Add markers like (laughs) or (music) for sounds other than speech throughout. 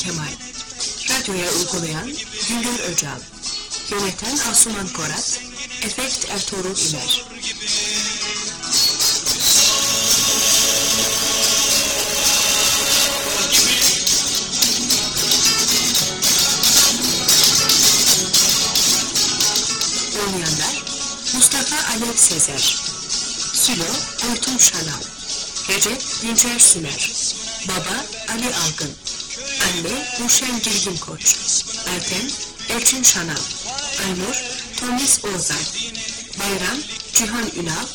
Kemal. Radyoya uygulayan Güngör Öcal. Yöneten Asuman Korat. Efekt Ertuğrul İmer. Oynayanlar Mustafa Alev Sezer Sülo Ertuğ Şanal Recep Dinçer Sümer Baba Ali Algın Anne Nurşen Girgin Koç. Ertem Elçin Şanal. Aynur Tomis Oğuzay Bayram Cihan Ünal.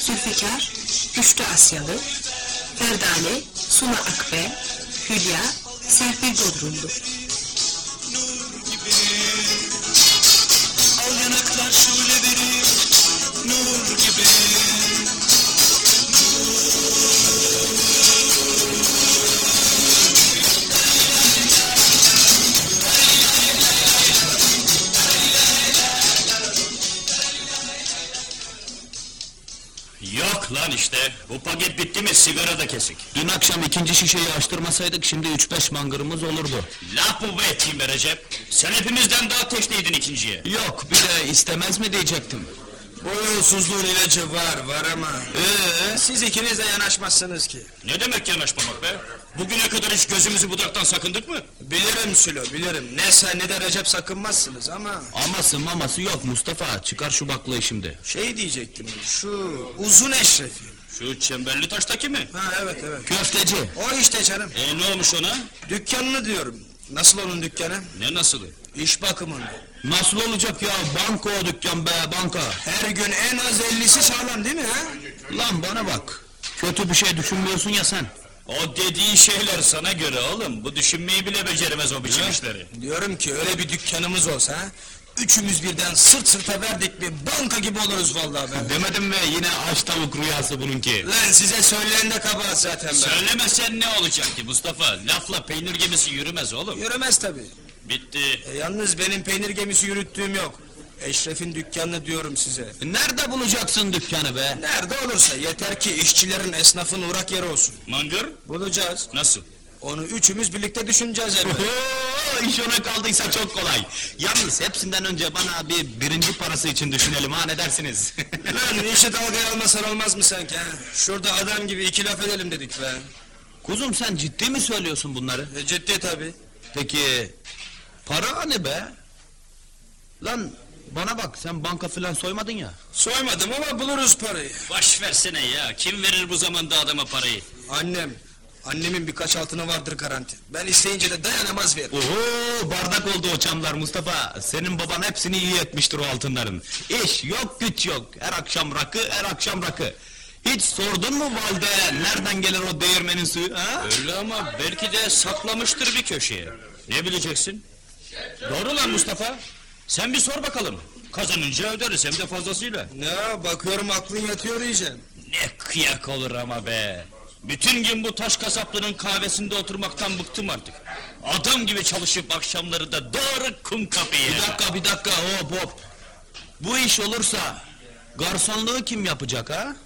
Zülfikar Güçlü Asyalı. Ferdane Suna Akbe Hülya Serpil Bodrumlu işte. Bu paket bitti mi sigara da kesik. Dün akşam ikinci şişeyi açtırmasaydık şimdi üç beş mangırımız olurdu. Laf bu be eteyim be Recep. Sen hepimizden daha teşneydin ikinciye. Yok bir de istemez mi diyecektim. Bu yolsuzluğun ilacı var, var ama... Ee, Siz ikiniz de yanaşmazsınız ki. Ne demek yanaşmamak be? Bugüne kadar hiç gözümüzü budaktan sakındık mı? Bilirim Sülo, bilirim. Ne sen ne de Recep sakınmazsınız ama... aması maması yok Mustafa çıkar şu baklayı şimdi. Şey diyecektim, şu uzun eşrefi. Şu çemberli taştaki mi? Ha evet evet. Köfteci. O işte canım. E ne olmuş ona? Dükkanını diyorum. Nasıl onun dükkanı? Ne nasılı? İş bakımında. Nasıl olacak ya banka o dükkan be banka. Her gün en az ellisi sağlam değil mi ha? Lan bana bak. Kötü bir şey düşünmüyorsun ya sen. O dediğin şeyler sana göre oğlum. Bu düşünmeyi bile beceremez o biçim işleri. Diyorum ki öyle bir dükkanımız olsa ha? Üçümüz birden sırt sırta verdik mi banka gibi oluruz vallahi ben. Demedim mi yine aç tavuk rüyası bununki. Lan size söyleyen de kabahat zaten ben. Söylemesen ne olacak ki Mustafa? Lafla peynir gemisi yürümez oğlum. Yürümez tabii. Bitti. E, yalnız benim peynir gemisi yürüttüğüm yok. Eşref'in dükkanını diyorum size. Nerede bulacaksın dükkanı be? Nerede olursa yeter ki işçilerin esnafın uğrak yeri olsun. Mangır? Bulacağız. Nasıl? Onu üçümüz birlikte düşüneceğiz elbette. (laughs) Oo, iş ona kaldıysa çok kolay. Yalnız hepsinden önce bana bir birinci parası için düşünelim ha ne dersiniz? (laughs) Lan işi dalgaya almasan olmaz mı sanki ha? Şurada adam gibi iki laf edelim dedik be. Kuzum sen ciddi mi söylüyorsun bunları? E, ciddi tabii. Peki para ne be? Lan bana bak sen banka filan soymadın ya. Soymadım ama buluruz parayı. Baş versene ya. Kim verir bu zamanda adama parayı? Annem. Annemin birkaç altını vardır garanti. Ben isteyince de dayanamaz verir. Oo bardak oldu o çamlar Mustafa. Senin baban hepsini iyi etmiştir o altınların. İş yok güç yok. Her akşam rakı her akşam rakı. Hiç sordun mu valide nereden gelir o değirmenin suyu ha? Öyle ama belki de saklamıştır bir köşeye. Ne bileceksin? Doğru lan Mustafa. Sen bir sor bakalım. Kazanınca öderiz hem de fazlasıyla. Ne bakıyorum aklın yatıyor iyice. Ne kıyak olur ama be. Bütün gün bu taş kasaplının kahvesinde oturmaktan bıktım artık. Adam gibi çalışıp akşamları da doğru kum kapıya. Bir dakika bir dakika hop hop. Bu iş olursa garsonluğu kim yapacak ha?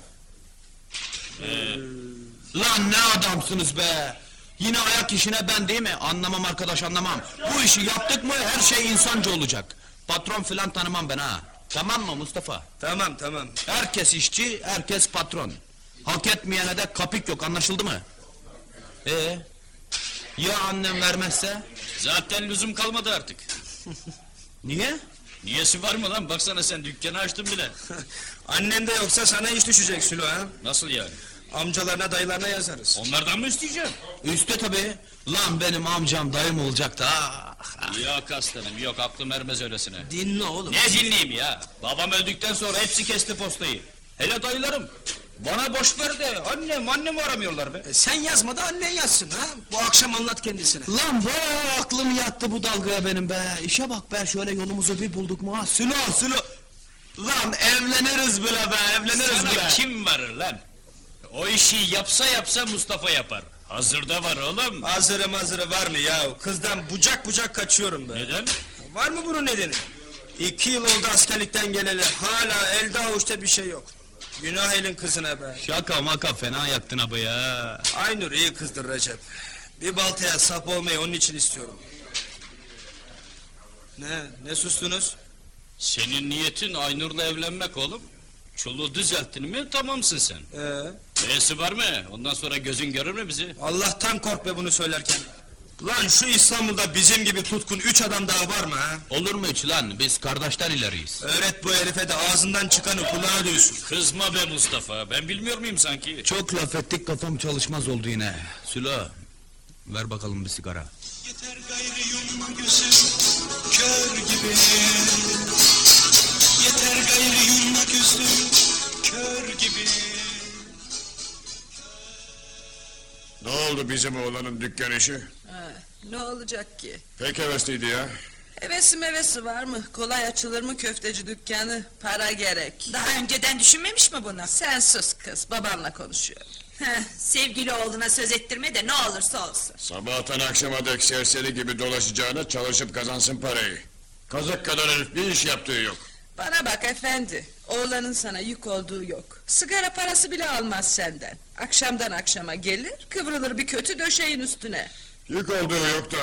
Lan ne adamsınız be! Yine ayak işine ben değil mi? Anlamam arkadaş anlamam. Bu işi yaptık mı her şey insanca olacak. Patron filan tanımam ben ha. Tamam mı Mustafa? Tamam tamam. Herkes işçi, herkes patron. Hak etmeyene de kapik yok anlaşıldı mı? Ee, ya annem vermezse? Zaten lüzum kalmadı artık. (laughs) Niye? Niyesi var mı lan? Baksana sen dükkanı açtın bile. (laughs) Annen de yoksa sana iş düşecek Sülo ha. Nasıl yani? Amcalarına dayılarına yazarız. Onlardan mı isteyeceğim? Üste tabii. Lan benim amcam dayım olacaktı ha. Yok aslanım yok aklım ermez öylesine. Dinle oğlum. Ne dinleyeyim ya? Babam öldükten sonra hepsi kesti postayı. Hele dayılarım. Bana boş ver de annem annem aramıyorlar be. E, sen yazma da annen yazsın ha. Bu akşam anlat kendisine. Lan be aklım yattı bu dalgaya benim be. İşe bak be şöyle yolumuzu bir bulduk mu ha. Sülo sülo. Lan evleniriz bile be evleniriz Sana bile. kim varır lan? O işi yapsa yapsa Mustafa yapar. Hazırda var oğlum. Hazırı mazırı var mı ya? Kızdan bucak bucak kaçıyorum be. Neden? Var mı bunun nedeni? İki yıl oldu askerlikten geleli. Hala elde avuçta bir şey yok. Günah elin kızına be. Şaka maka fena yaktın abi ya. Aynur iyi kızdır Recep. Bir baltaya sap olmayı onun için istiyorum. Ne? Ne sustunuz? Senin niyetin Aynur'la evlenmek oğlum. Çoluğu düzelttin mi tamamsın sen. Ee, Neyesi var mı? Ondan sonra gözün görür mü bizi? Allah'tan kork be bunu söylerken. Lan şu İstanbul'da bizim gibi tutkun üç adam daha var mı ha? Olur mu hiç lan? Biz kardeşten ileriyiz. Öğret bu herife de ağzından çıkanı kulağına duysun. Kızma be Mustafa. Ben bilmiyor muyum sanki? Çok laf ettik kafam çalışmaz oldu yine. Sülo ver bakalım bir sigara. Yeter gayrı yumma gözüm kör gibi Yeter gayrı yumma gözüm kör gibi Ne oldu bizim oğlanın dükkan işi? Ha, ne olacak ki? Pek hevesliydi ya. Hevesi mevesi var mı? Kolay açılır mı köfteci dükkanı? Para gerek. Daha önceden düşünmemiş mi bunu? Sen sus kız, babanla konuşuyor. Heh, sevgili oğluna söz ettirme de ne olursa olsun. Sabahtan akşama dek serseri gibi dolaşacağına çalışıp kazansın parayı. Kazık kadar herif bir iş yaptığı yok. Bana bak efendi, oğlanın sana yük olduğu yok. Sigara parası bile almaz senden. Akşamdan akşama gelir, kıvrılır bir kötü döşeğin üstüne. Yük olduğu yok da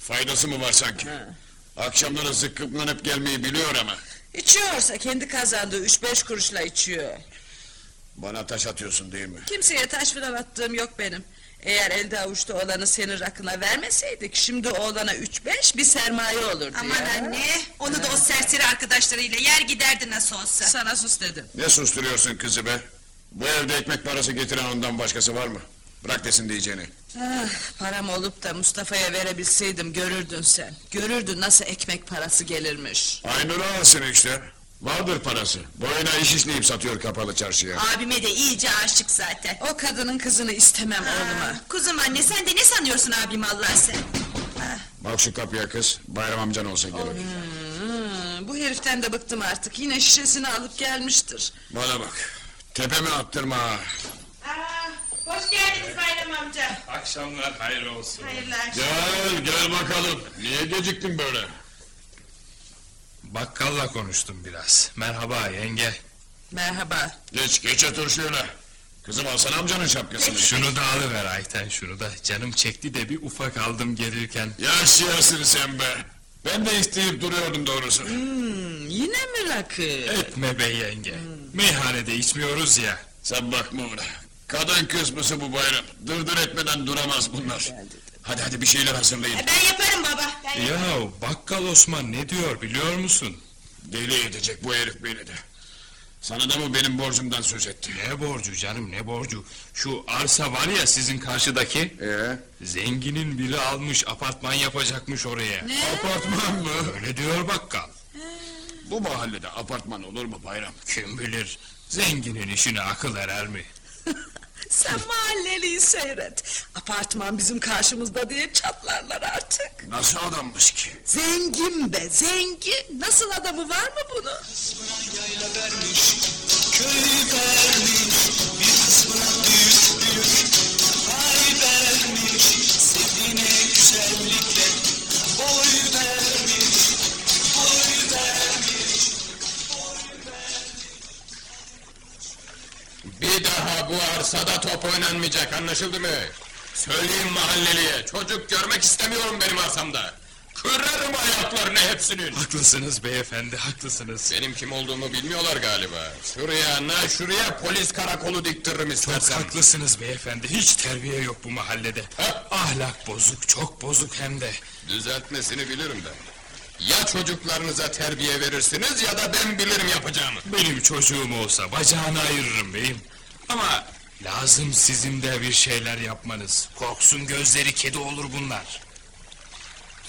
faydası mı var sanki? Ha. Akşamları zıkkımlanıp gelmeyi biliyor ama. İçiyorsa kendi kazandığı üç beş kuruşla içiyor. Bana taş atıyorsun değil mi? Kimseye taş falan attığım yok benim. Eğer elde avuçta olanı senin rakına vermeseydik... ...şimdi oğlana üç beş bir sermaye olurdu Aman ya. anne, onu da o serseri arkadaşlarıyla yer giderdi nasıl olsa. Sana sus dedim. Ne susturuyorsun kızı be? Bu evde ekmek parası getiren ondan başkası var mı? Bırak desin diyeceğini. Ah, param olup da Mustafa'ya verebilseydim görürdün sen. Görürdün nasıl ekmek parası gelirmiş. Aynur alsın işte. Vardır parası. Boyuna iş işleyip satıyor kapalı çarşıya. Abime de iyice aşık zaten. O kadının kızını istemem oğluma. Aa, kuzum anne sen de ne sanıyorsun abim Allah sen? Bak şu kapıya kız. Bayram amcan olsa gelir. Hmm, bu heriften de bıktım artık. Yine şişesini alıp gelmiştir. Bana bak. Tepeme attırma. ha. Hoş geldiniz Bayram amca. Akşamlar hayırlı olsun. Hayırlı akşamlar. Gel gel bakalım. Niye geciktin böyle? Bakkalla konuştum biraz. Merhaba yenge. Merhaba. Geç geç otur şöyle. Kızım alsana amcanın şapkasını. Şunu da alıver Ayten şunu da. Canım çekti de bir ufak aldım gelirken. Yaşayasın sen be. Ben de isteyip duruyordum doğrusu. Hmm, yine mi rakı? Etme be yenge. Meyhanede içmiyoruz ya. Sen bakma ona. Kadın kısmısı bu bayram. Dırdır etmeden duramaz bunlar. Hadi hadi bir şeyler hazırlayın. E, ben yaparım baba. Ben Ya bakkal Osman ne diyor biliyor musun? Deli edecek bu herif beni de. Sana da mı benim borcumdan söz etti? Ne borcu canım ne borcu. Şu arsa var ya sizin karşıdaki. Ee? Zenginin biri almış apartman yapacakmış oraya. Apartman mı? Öyle diyor bakkal. Bu mahallede apartman olur mu bayram? Kim bilir zenginin işine akıl erer mi? Sen mahalleliyi seyret. Apartman bizim karşımızda diye çatlarlar artık. Nasıl adammış ki? Zengin be zengin. Nasıl adamı var mı bunun? Top oynanmayacak anlaşıldı mı? Söyleyin mahalleliye çocuk görmek istemiyorum benim arsamda. Kırarım ayaklarını hepsinin. Haklısınız beyefendi haklısınız. Benim kim olduğumu bilmiyorlar galiba. Şuraya na şuraya polis karakolu diktiririm Çok istersen. haklısınız beyefendi. Hiç terbiye yok bu mahallede. Ha? Ahlak bozuk, çok bozuk hem de. Düzeltmesini bilirim ben. Ya çocuklarınıza terbiye verirsiniz ya da ben bilirim yapacağımı. Benim çocuğum olsa bacağını ayırırım beyim. Ama lazım sizin de bir şeyler yapmanız. Korksun gözleri kedi olur bunlar.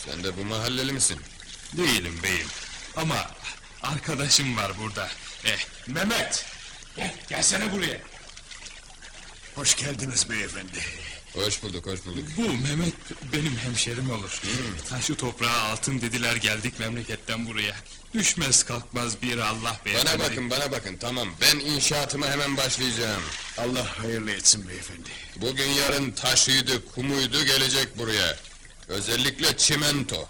Sen de bu mahalleli misin? Değilim beyim. Ama arkadaşım var burada. Eh, Mehmet. Gel, gelsene buraya. Hoş geldiniz beyefendi. Hoş bulduk, hoş bulduk. Bu Mehmet benim hemşerim olur. Taşı toprağa altın dediler geldik memleketten buraya. Düşmez kalkmaz bir Allah Bana beyefendi. bakın, bana bakın. Tamam, ben inşaatıma hemen başlayacağım. Allah hayırlı etsin beyefendi. Bugün yarın taşıydı, kumuydu gelecek buraya. Özellikle çimento.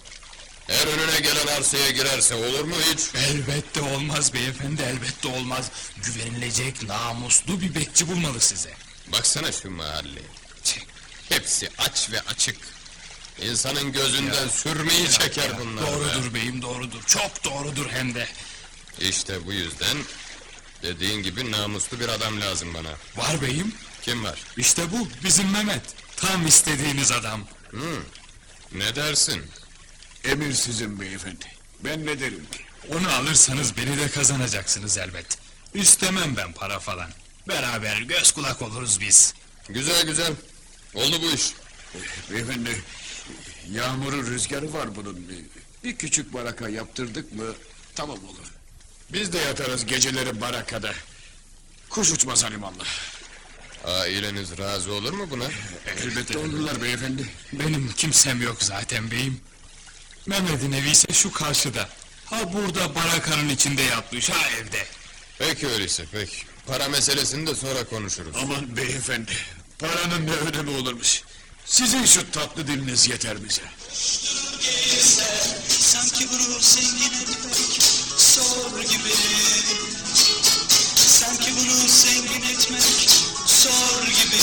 Her önüne gelen arsaya girerse olur mu hiç? Elbette olmaz beyefendi elbette olmaz. Güvenilecek namuslu bir bekçi bulmalı size. Baksana şu mahalle. Hepsi aç ve açık. İnsanın gözünden sürmeyi çeker bunlar. be. Doğrudur beyim doğrudur. Çok doğrudur hem de. İşte bu yüzden dediğin gibi namuslu bir adam lazım bana. Var beyim. Kim var? İşte bu bizim Mehmet. Tam istediğiniz adam. Ne dersin? Emir sizin beyefendi. Ben ne derim ki? Onu alırsanız beni de kazanacaksınız elbet. İstemem ben para falan. Beraber göz kulak oluruz biz. Güzel güzel. Oldu bu iş. Beyefendi, yağmuru rüzgarı var bunun. Bir küçük baraka yaptırdık mı tamam olur. Biz de yatarız geceleri barakada. Kuş uçmaz halimallah. Aileniz razı olur mu buna? Elbette olurlar beyefendi. Benim kimsem yok zaten beyim. Mehmet'in evi ise şu karşıda. Ha burada barakanın içinde yatmış ha evde. Peki öyleyse peki. Para meselesini de sonra konuşuruz. Aman beyefendi, paranın ne önemi olurmuş. Sizin şu tatlı diliniz yeter bize. Sanki bunu zengin etmek zor gibi Sanki bunu zengin etmek zor gibi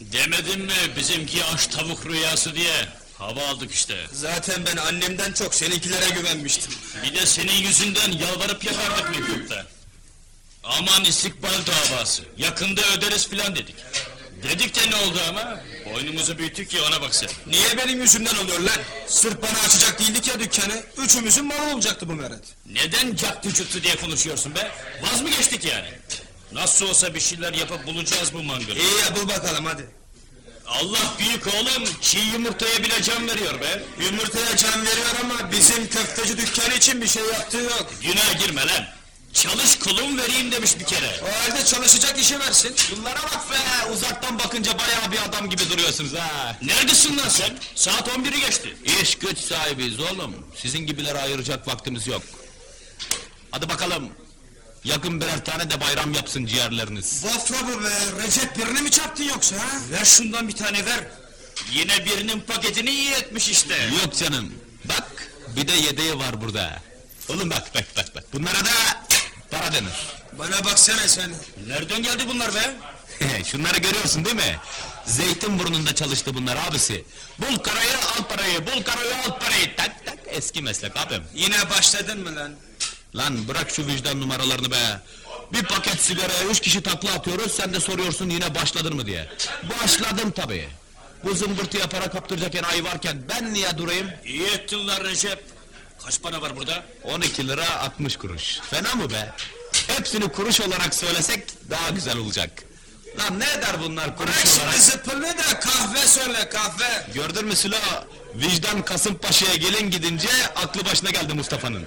Demedim mi bizimki aç tavuk rüyası diye? Hava aldık işte. Zaten ben annemden çok seninkilere güvenmiştim. Bir de senin yüzünden yalvarıp yakardık mektupta. Aman istikbal davası. Yakında öderiz filan dedik. Dedik de ne oldu ama? Boynumuzu büyüttük ya ona bak sen. Niye benim yüzümden oluyor lan? Sırf bana açacak değildik ya dükkanı. Üçümüzün malı olacaktı bu meret. Neden caktı cuttu diye konuşuyorsun be? Vaz mı geçtik yani? Nasıl olsa bir şeyler yapıp bulacağız bu mangırı. İyi ya bul bakalım hadi. Allah büyük oğlum, çiğ yumurtaya bile can veriyor be. Yumurtaya can veriyor ama bizim köfteci dükkanı için bir şey yaptığı yok. Günaha girme lan. Çalış kulum vereyim demiş bir kere. O halde çalışacak işi versin. Bunlara bak be uzaktan bakınca bayağı bir adam gibi duruyorsunuz ha. Neredesin lan sen? Saat 11'i geçti. İş güç sahibiyiz oğlum. Sizin gibilere ayıracak vaktimiz yok. Hadi bakalım. Yakın birer tane de bayram yapsın ciğerleriniz. Vafra be. Recep birini mi çarptın yoksa ha? Ver şundan bir tane ver. Yine birinin paketini iyi etmiş işte. Yok canım. Bak bir de yedeği var burada. Oğlum bak bak bak bak. Bunlara da para denir. Bana baksana sen. Nereden geldi bunlar be? (laughs) Şunları görüyorsun değil mi? Zeytinburnu'nda çalıştı bunlar abisi. Bul karayı al parayı, bul karayı al parayı. Tak tak eski meslek abim. Yine başladın mı lan? Lan bırak şu vicdan numaralarını be. Bir paket sigaraya üç kişi takla atıyoruz, sen de soruyorsun yine başladın mı diye. Başladım tabii. Bu zımbırtıya para kaptıracak enayi varken ben niye durayım? İyi ettin lan Recep. Kaç para var burada? 12 lira 60 kuruş. Fena mı be? Hepsini kuruş olarak söylesek daha güzel olacak. Lan ne eder bunlar kuruş Bırak olarak? şimdi zıpırlı da kahve söyle kahve. Gördün mü Sülo? Vicdan Kasımpaşa'ya gelin gidince aklı başına geldi Mustafa'nın.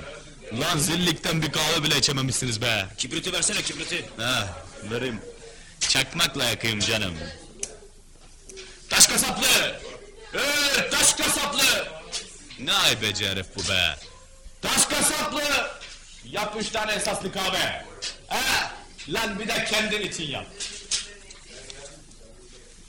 Lan zillikten bir kahve bile içememişsiniz be. Kibriti versene kibriti. Ha, vereyim. Çakmakla yakayım canım. Taş kasaplı! Ee, taş kasaplı! Ne aybeci herif bu be. Taş kasaplı! Yap üç tane esaslı kahve. Ha, lan bir de kendin için yap.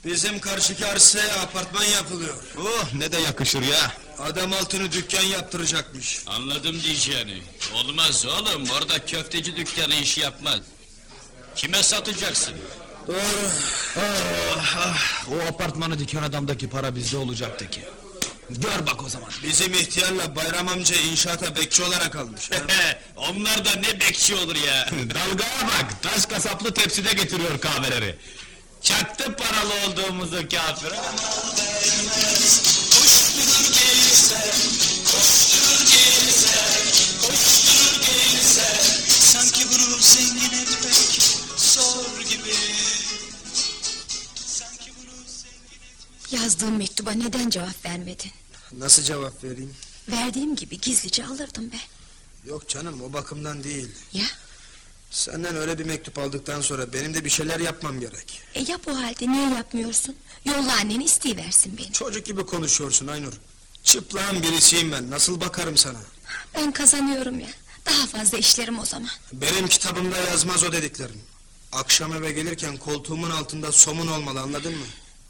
Bizim karşıki arsaya apartman yapılıyor. Oh ne de yakışır ya. Adam altını dükkan yaptıracakmış. Anladım diyeceğini. Olmaz oğlum orada köfteci dükkanı işi yapmaz. Kime satacaksın? Doğru. O apartmanı diken adamdaki para bizde olacaktı ki. Gör bak o zaman. Bizim ihtiyarla Bayram amca inşaata bekçi olarak almış. (laughs) Onlar da ne bekçi olur ya. (laughs) Dalgaya bak, taş kasaplı tepside getiriyor kahveleri. Çaktı paralı olduğumuzu kafir. Yazdığım mektuba neden cevap vermedin? Nasıl cevap vereyim? Verdiğim gibi gizlice alırdım be. Yok canım o bakımdan değil. Ya? Senden öyle bir mektup aldıktan sonra benim de bir şeyler yapmam gerek. E yap o halde niye yapmıyorsun? Yolla anneni isteyiversin beni. Çocuk gibi konuşuyorsun Aynur. Çıplağın birisiyim ben. Nasıl bakarım sana? Ben kazanıyorum ya. Daha fazla işlerim o zaman. Benim kitabımda yazmaz o dediklerin. Akşam eve gelirken koltuğumun altında somun olmalı anladın mı?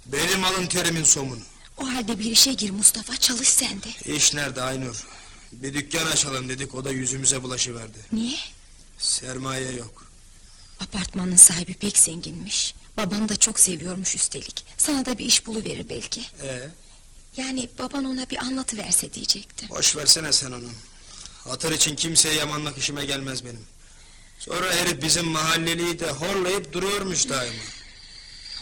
Benim alın terimin somunu. O halde bir işe gir Mustafa çalış sen de. İş nerede Aynur? Bir dükkan açalım dedik o da yüzümüze bulaşıverdi. Niye? Sermaye yok. Apartmanın sahibi pek zenginmiş. Babanı da çok seviyormuş üstelik. Sana da bir iş buluverir belki. Ee, Yani baban ona bir anlatıverse diyecektim. boş versene sen onu. Hatır için kimseye yamanmak işime gelmez benim. Sonra herif bizim mahalleliyi de horlayıp duruyormuş daima.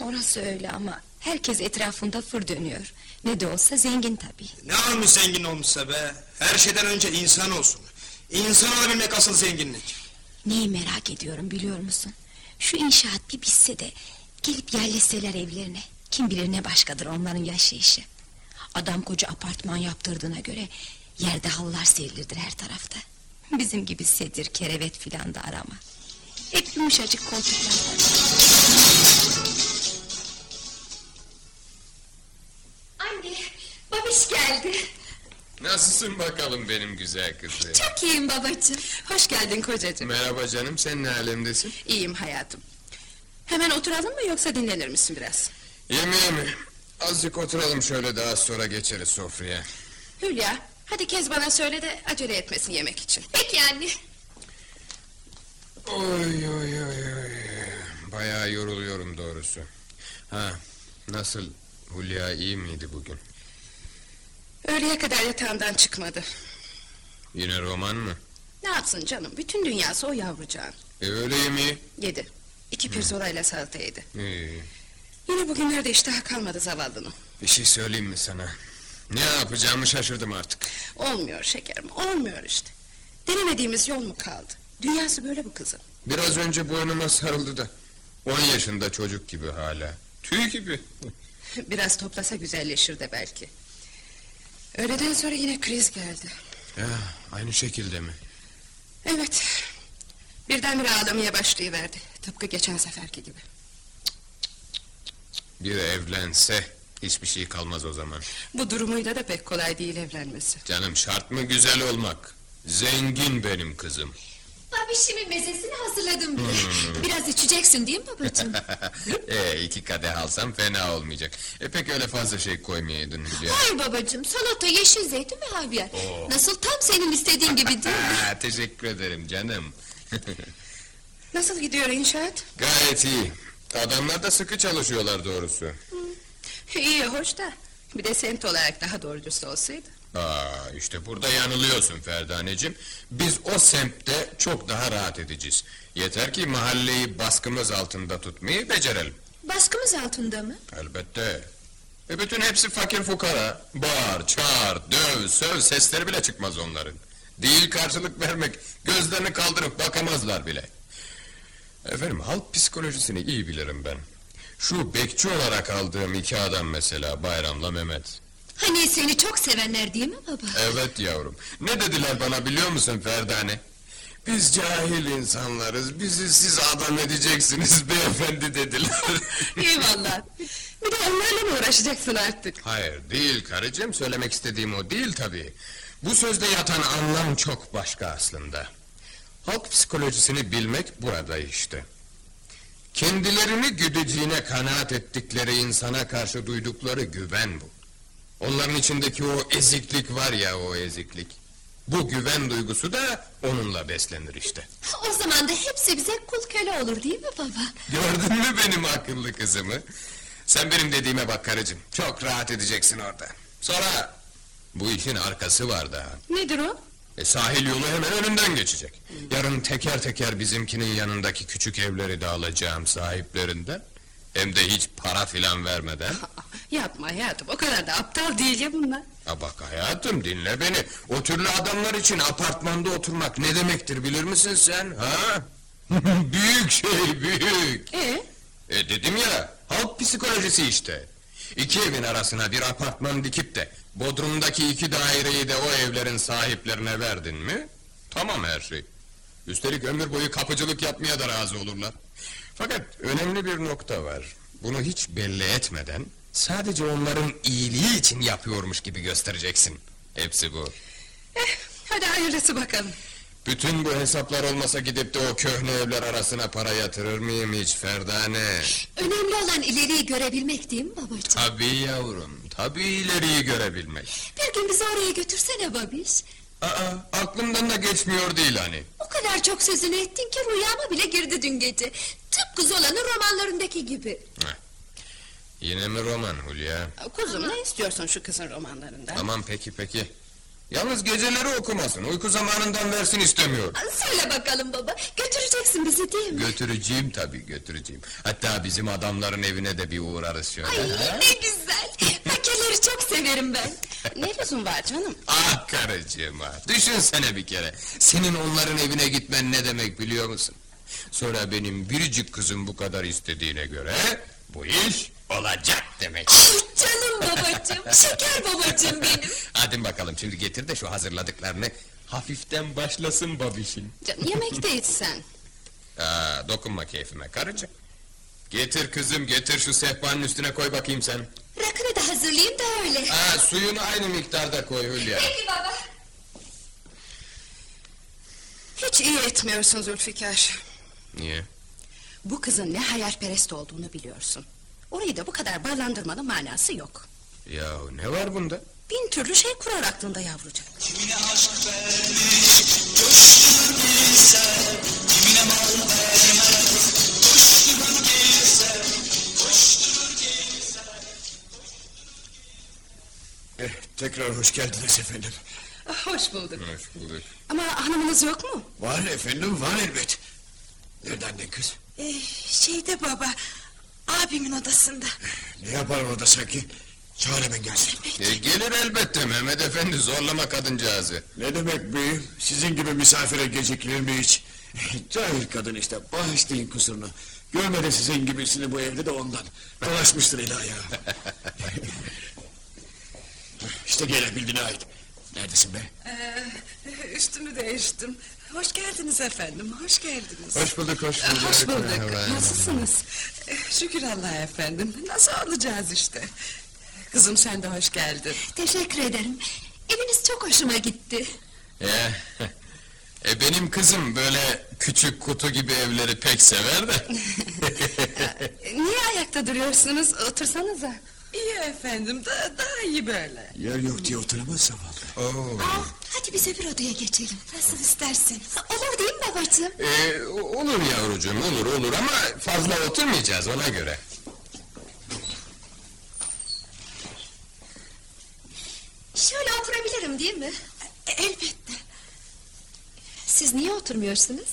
(laughs) Orası öyle ama herkes etrafında fır dönüyor. Ne de olsa zengin tabii. Ne olmuş zengin olmuşsa be? Her şeyden önce insan olsun. İnsan olabilmek asıl zenginlik. Neyi merak ediyorum biliyor musun? Şu inşaat bir bitse de gelip yerleşseler evlerine. Kim bilir ne başkadır onların yaşayışı. Adam koca apartman yaptırdığına göre yerde halılar serilirdir her tarafta. Bizim gibi sedir, kerevet filan da arama. Hep yumuşacık koltuklar var. Anne, babiş geldi. Nasılsın bakalım benim güzel kızım? Çok iyiyim babacığım. Hoş geldin kocacığım. Merhaba canım, sen ne alemdesin? İyiyim hayatım. Hemen oturalım mı yoksa dinlenir misin biraz? Yemeğe mi? Azıcık oturalım şöyle daha sonra geçeriz sofraya. Hülya, hadi kez bana söyle de acele etmesin yemek için. Peki anne. Oy oy oy oy. Bayağı yoruluyorum doğrusu. Ha, nasıl? Hulya iyi miydi bugün? Öğleye kadar yatağından çıkmadı. Yine roman mı? Ne yapsın canım, bütün dünyası o yavrucağın. E öyle yemeği. Yedi. İki pirzolayla salata yedi. İyi. Yine bugünlerde iştah kalmadı zavallının. Bir şey söyleyeyim mi sana? Ne yapacağımı şaşırdım artık. Olmuyor şekerim, olmuyor işte. Denemediğimiz yol mu kaldı? Dünyası böyle bu kızın. Biraz önce boynuma sarıldı da. On yaşında çocuk gibi hala. Tüy gibi. (laughs) Biraz toplasa güzelleşir de belki. Öğleden sonra yine kriz geldi. Ya, aynı şekilde mi? Evet. Birdenbire ağlamaya başlayıverdi. Tıpkı geçen seferki gibi. Bir evlense hiçbir şey kalmaz o zaman. Bu durumuyla da pek kolay değil evlenmesi. Canım şart mı güzel olmak? Zengin benim kızım. Babişimin mezesini hazırladım bile. (laughs) Biraz içeceksin değil mi babacığım? (laughs) e, iki kadeh alsam fena olmayacak. E pek öyle fazla şey koymayaydın Hülya. Hayır babacığım salata, yeşil zeytin ve havyar. Nasıl tam senin istediğin gibi değil mi? Ha, (laughs) teşekkür ederim canım. Nasıl gidiyor inşaat? Gayet iyi. Adamlar da sıkı çalışıyorlar doğrusu. İyi hoş da. Bir de semt olarak daha doğrucusu olsaydı. Aa, işte burada yanılıyorsun Ferdaneciğim. Biz o semtte çok daha rahat edeceğiz. Yeter ki mahalleyi baskımız altında tutmayı becerelim. Baskımız altında mı? Elbette. E bütün hepsi fakir fukara. Bağır, çağır, döv, söv sesleri bile çıkmaz onların. Değil karşılık vermek, gözlerini kaldırıp bakamazlar bile. Efendim halk psikolojisini iyi bilirim ben. Şu bekçi olarak aldığım iki adam mesela Bayram'la Mehmet. Hani seni çok sevenler değil mi baba? Evet yavrum. Ne dediler bana biliyor musun Ferdane? Biz cahil insanlarız, bizi siz adam edeceksiniz (laughs) beyefendi dediler. (laughs) Eyvallah. Bir de onlarla mı uğraşacaksın artık? Hayır değil karıcığım, söylemek istediğim o değil tabii. Bu sözde yatan anlam çok başka aslında. Halk psikolojisini bilmek burada işte. Kendilerini güdeceğine kanaat ettikleri insana karşı duydukları güven bu. Onların içindeki o eziklik var ya o eziklik. Bu güven duygusu da onunla beslenir işte. O zaman da hepsi bize kul köle olur değil mi baba? Gördün mü benim akıllı kızımı? Sen benim dediğime bak karıcığım. Çok rahat edeceksin orada. Sonra bu işin arkası var daha. Nedir o? E, sahil yolu hemen önünden geçecek. Yarın teker teker bizimkinin yanındaki küçük evleri de alacağım sahiplerinden. Hem de hiç para filan vermeden. (laughs) Yapma hayatım o kadar da aptal değil ya bunlar. Ha bak hayatım dinle beni. O türlü adamlar için apartmanda oturmak ne demektir bilir misin sen? Ha? (laughs) büyük şey büyük. Ee? E dedim ya halk psikolojisi işte. İki evin arasına bir apartman dikip de Bodrum'daki iki daireyi de o evlerin sahiplerine verdin mi? Tamam her şey. Üstelik ömür boyu kapıcılık yapmaya da razı olurlar. Fakat önemli bir nokta var. Bunu hiç belli etmeden sadece onların iyiliği için yapıyormuş gibi göstereceksin. Hepsi bu. Hadi hayırlısı bakalım. Bütün bu hesaplar olmasa gidip de o köhne evler arasına para yatırır mıyım hiç Ferdane? Önemli olan ileriyi görebilmek değil mi babacığım? Tabii yavrum, tabii ileriyi görebilmek. Bir gün bizi oraya götürsene babiş. Aa, aklımdan da geçmiyor değil hani. O kadar çok sözünü ettin ki rüyama bile girdi dün gece. Tıpkı Zola'nın romanlarındaki gibi. Yine mi roman Hulya? Kuzum ne istiyorsun şu kızın romanlarından? Tamam peki peki. Yalnız geceleri okumasın, uyku zamanından versin istemiyor. Söyle bakalım baba, götüreceksin bizi değil mi? Götüreceğim tabii götüreceğim. Hatta bizim adamların evine de bir uğrarız şöyle. Ay ha? ne güzel. Fakirleri çok severim ben. Ne lüzum var canım? Ah karıcığım ah. Düşünsene bir kere. Senin onların evine gitmen ne demek biliyor musun? Sonra benim biricik kızım bu kadar istediğine göre bu iş olacak demek. Ay canım babacığım, şeker babacığım benim. Hadi bakalım şimdi getir de şu hazırladıklarını hafiften başlasın babişin. Canım yemek de içsen. Aa, dokunma keyfime karıcığım. Getir kızım getir şu sehpanın üstüne koy bakayım sen. Rakını da hazırlayayım da öyle. Aa, suyunu aynı miktarda koy Hülya. Peki baba. Hiç iyi etmiyorsun Zülfikar. Niye? Bu kızın ne hayalperest olduğunu biliyorsun. Orayı da bu kadar bağlandırmanın manası yok. Ya ne var bunda? Bin türlü şey kurar aklında yavrucak. Kimine aşk vermiş Coşturur gelirse Kimine mal vermez Coşturur gelirse Coşturur gelirse Eh, tekrar hoş geldiniz efendim. Ah, Hoş bulduk. Hoş bulduk. Ama hanımınız yok mu? Var efendim var elbet. Nereden ne kız? Ee, şeyde baba, abimin odasında. Ne yapar orada sanki? Çağır hemen gelsin. E, gelir elbette Mehmet Efendi zorlama kadıncağızı. Ne demek beyim? Sizin gibi misafire gecikilir mi hiç? (laughs) Cahil kadın işte bağışlayın kusurunu. Görmedi sizin gibisini bu evde de ondan. Dolaşmıştır eli ayağı. (laughs) işte gelebildin ait. Neredesin be? Ee, üstümü değiştim. Hoş geldiniz efendim, hoş geldiniz. Hoş bulduk hoş bulduk. Hoş bulduk. Nasılsınız? Ee, Şükür Allah'a efendim. Nasıl olacağız işte. Kızım sen de hoş geldin. Teşekkür ederim. Eviniz çok hoşuma gitti. E, (laughs) e, benim kızım böyle küçük kutu gibi evleri pek sever de. (laughs) Niye ayakta duruyorsunuz? Otursanıza. İyi efendim, da, daha iyi böyle. Yer yok diye oturamaz zavallı. Oo. Aa, hadi bize bir odaya geçelim. Nasıl istersin. Olur değil mi babacığım? E, olur yavrucuğum olur olur ama fazla oturmayacağız ona göre. Şöyle oturabilirim değil mi? E, elbette. Siz niye oturmuyorsunuz?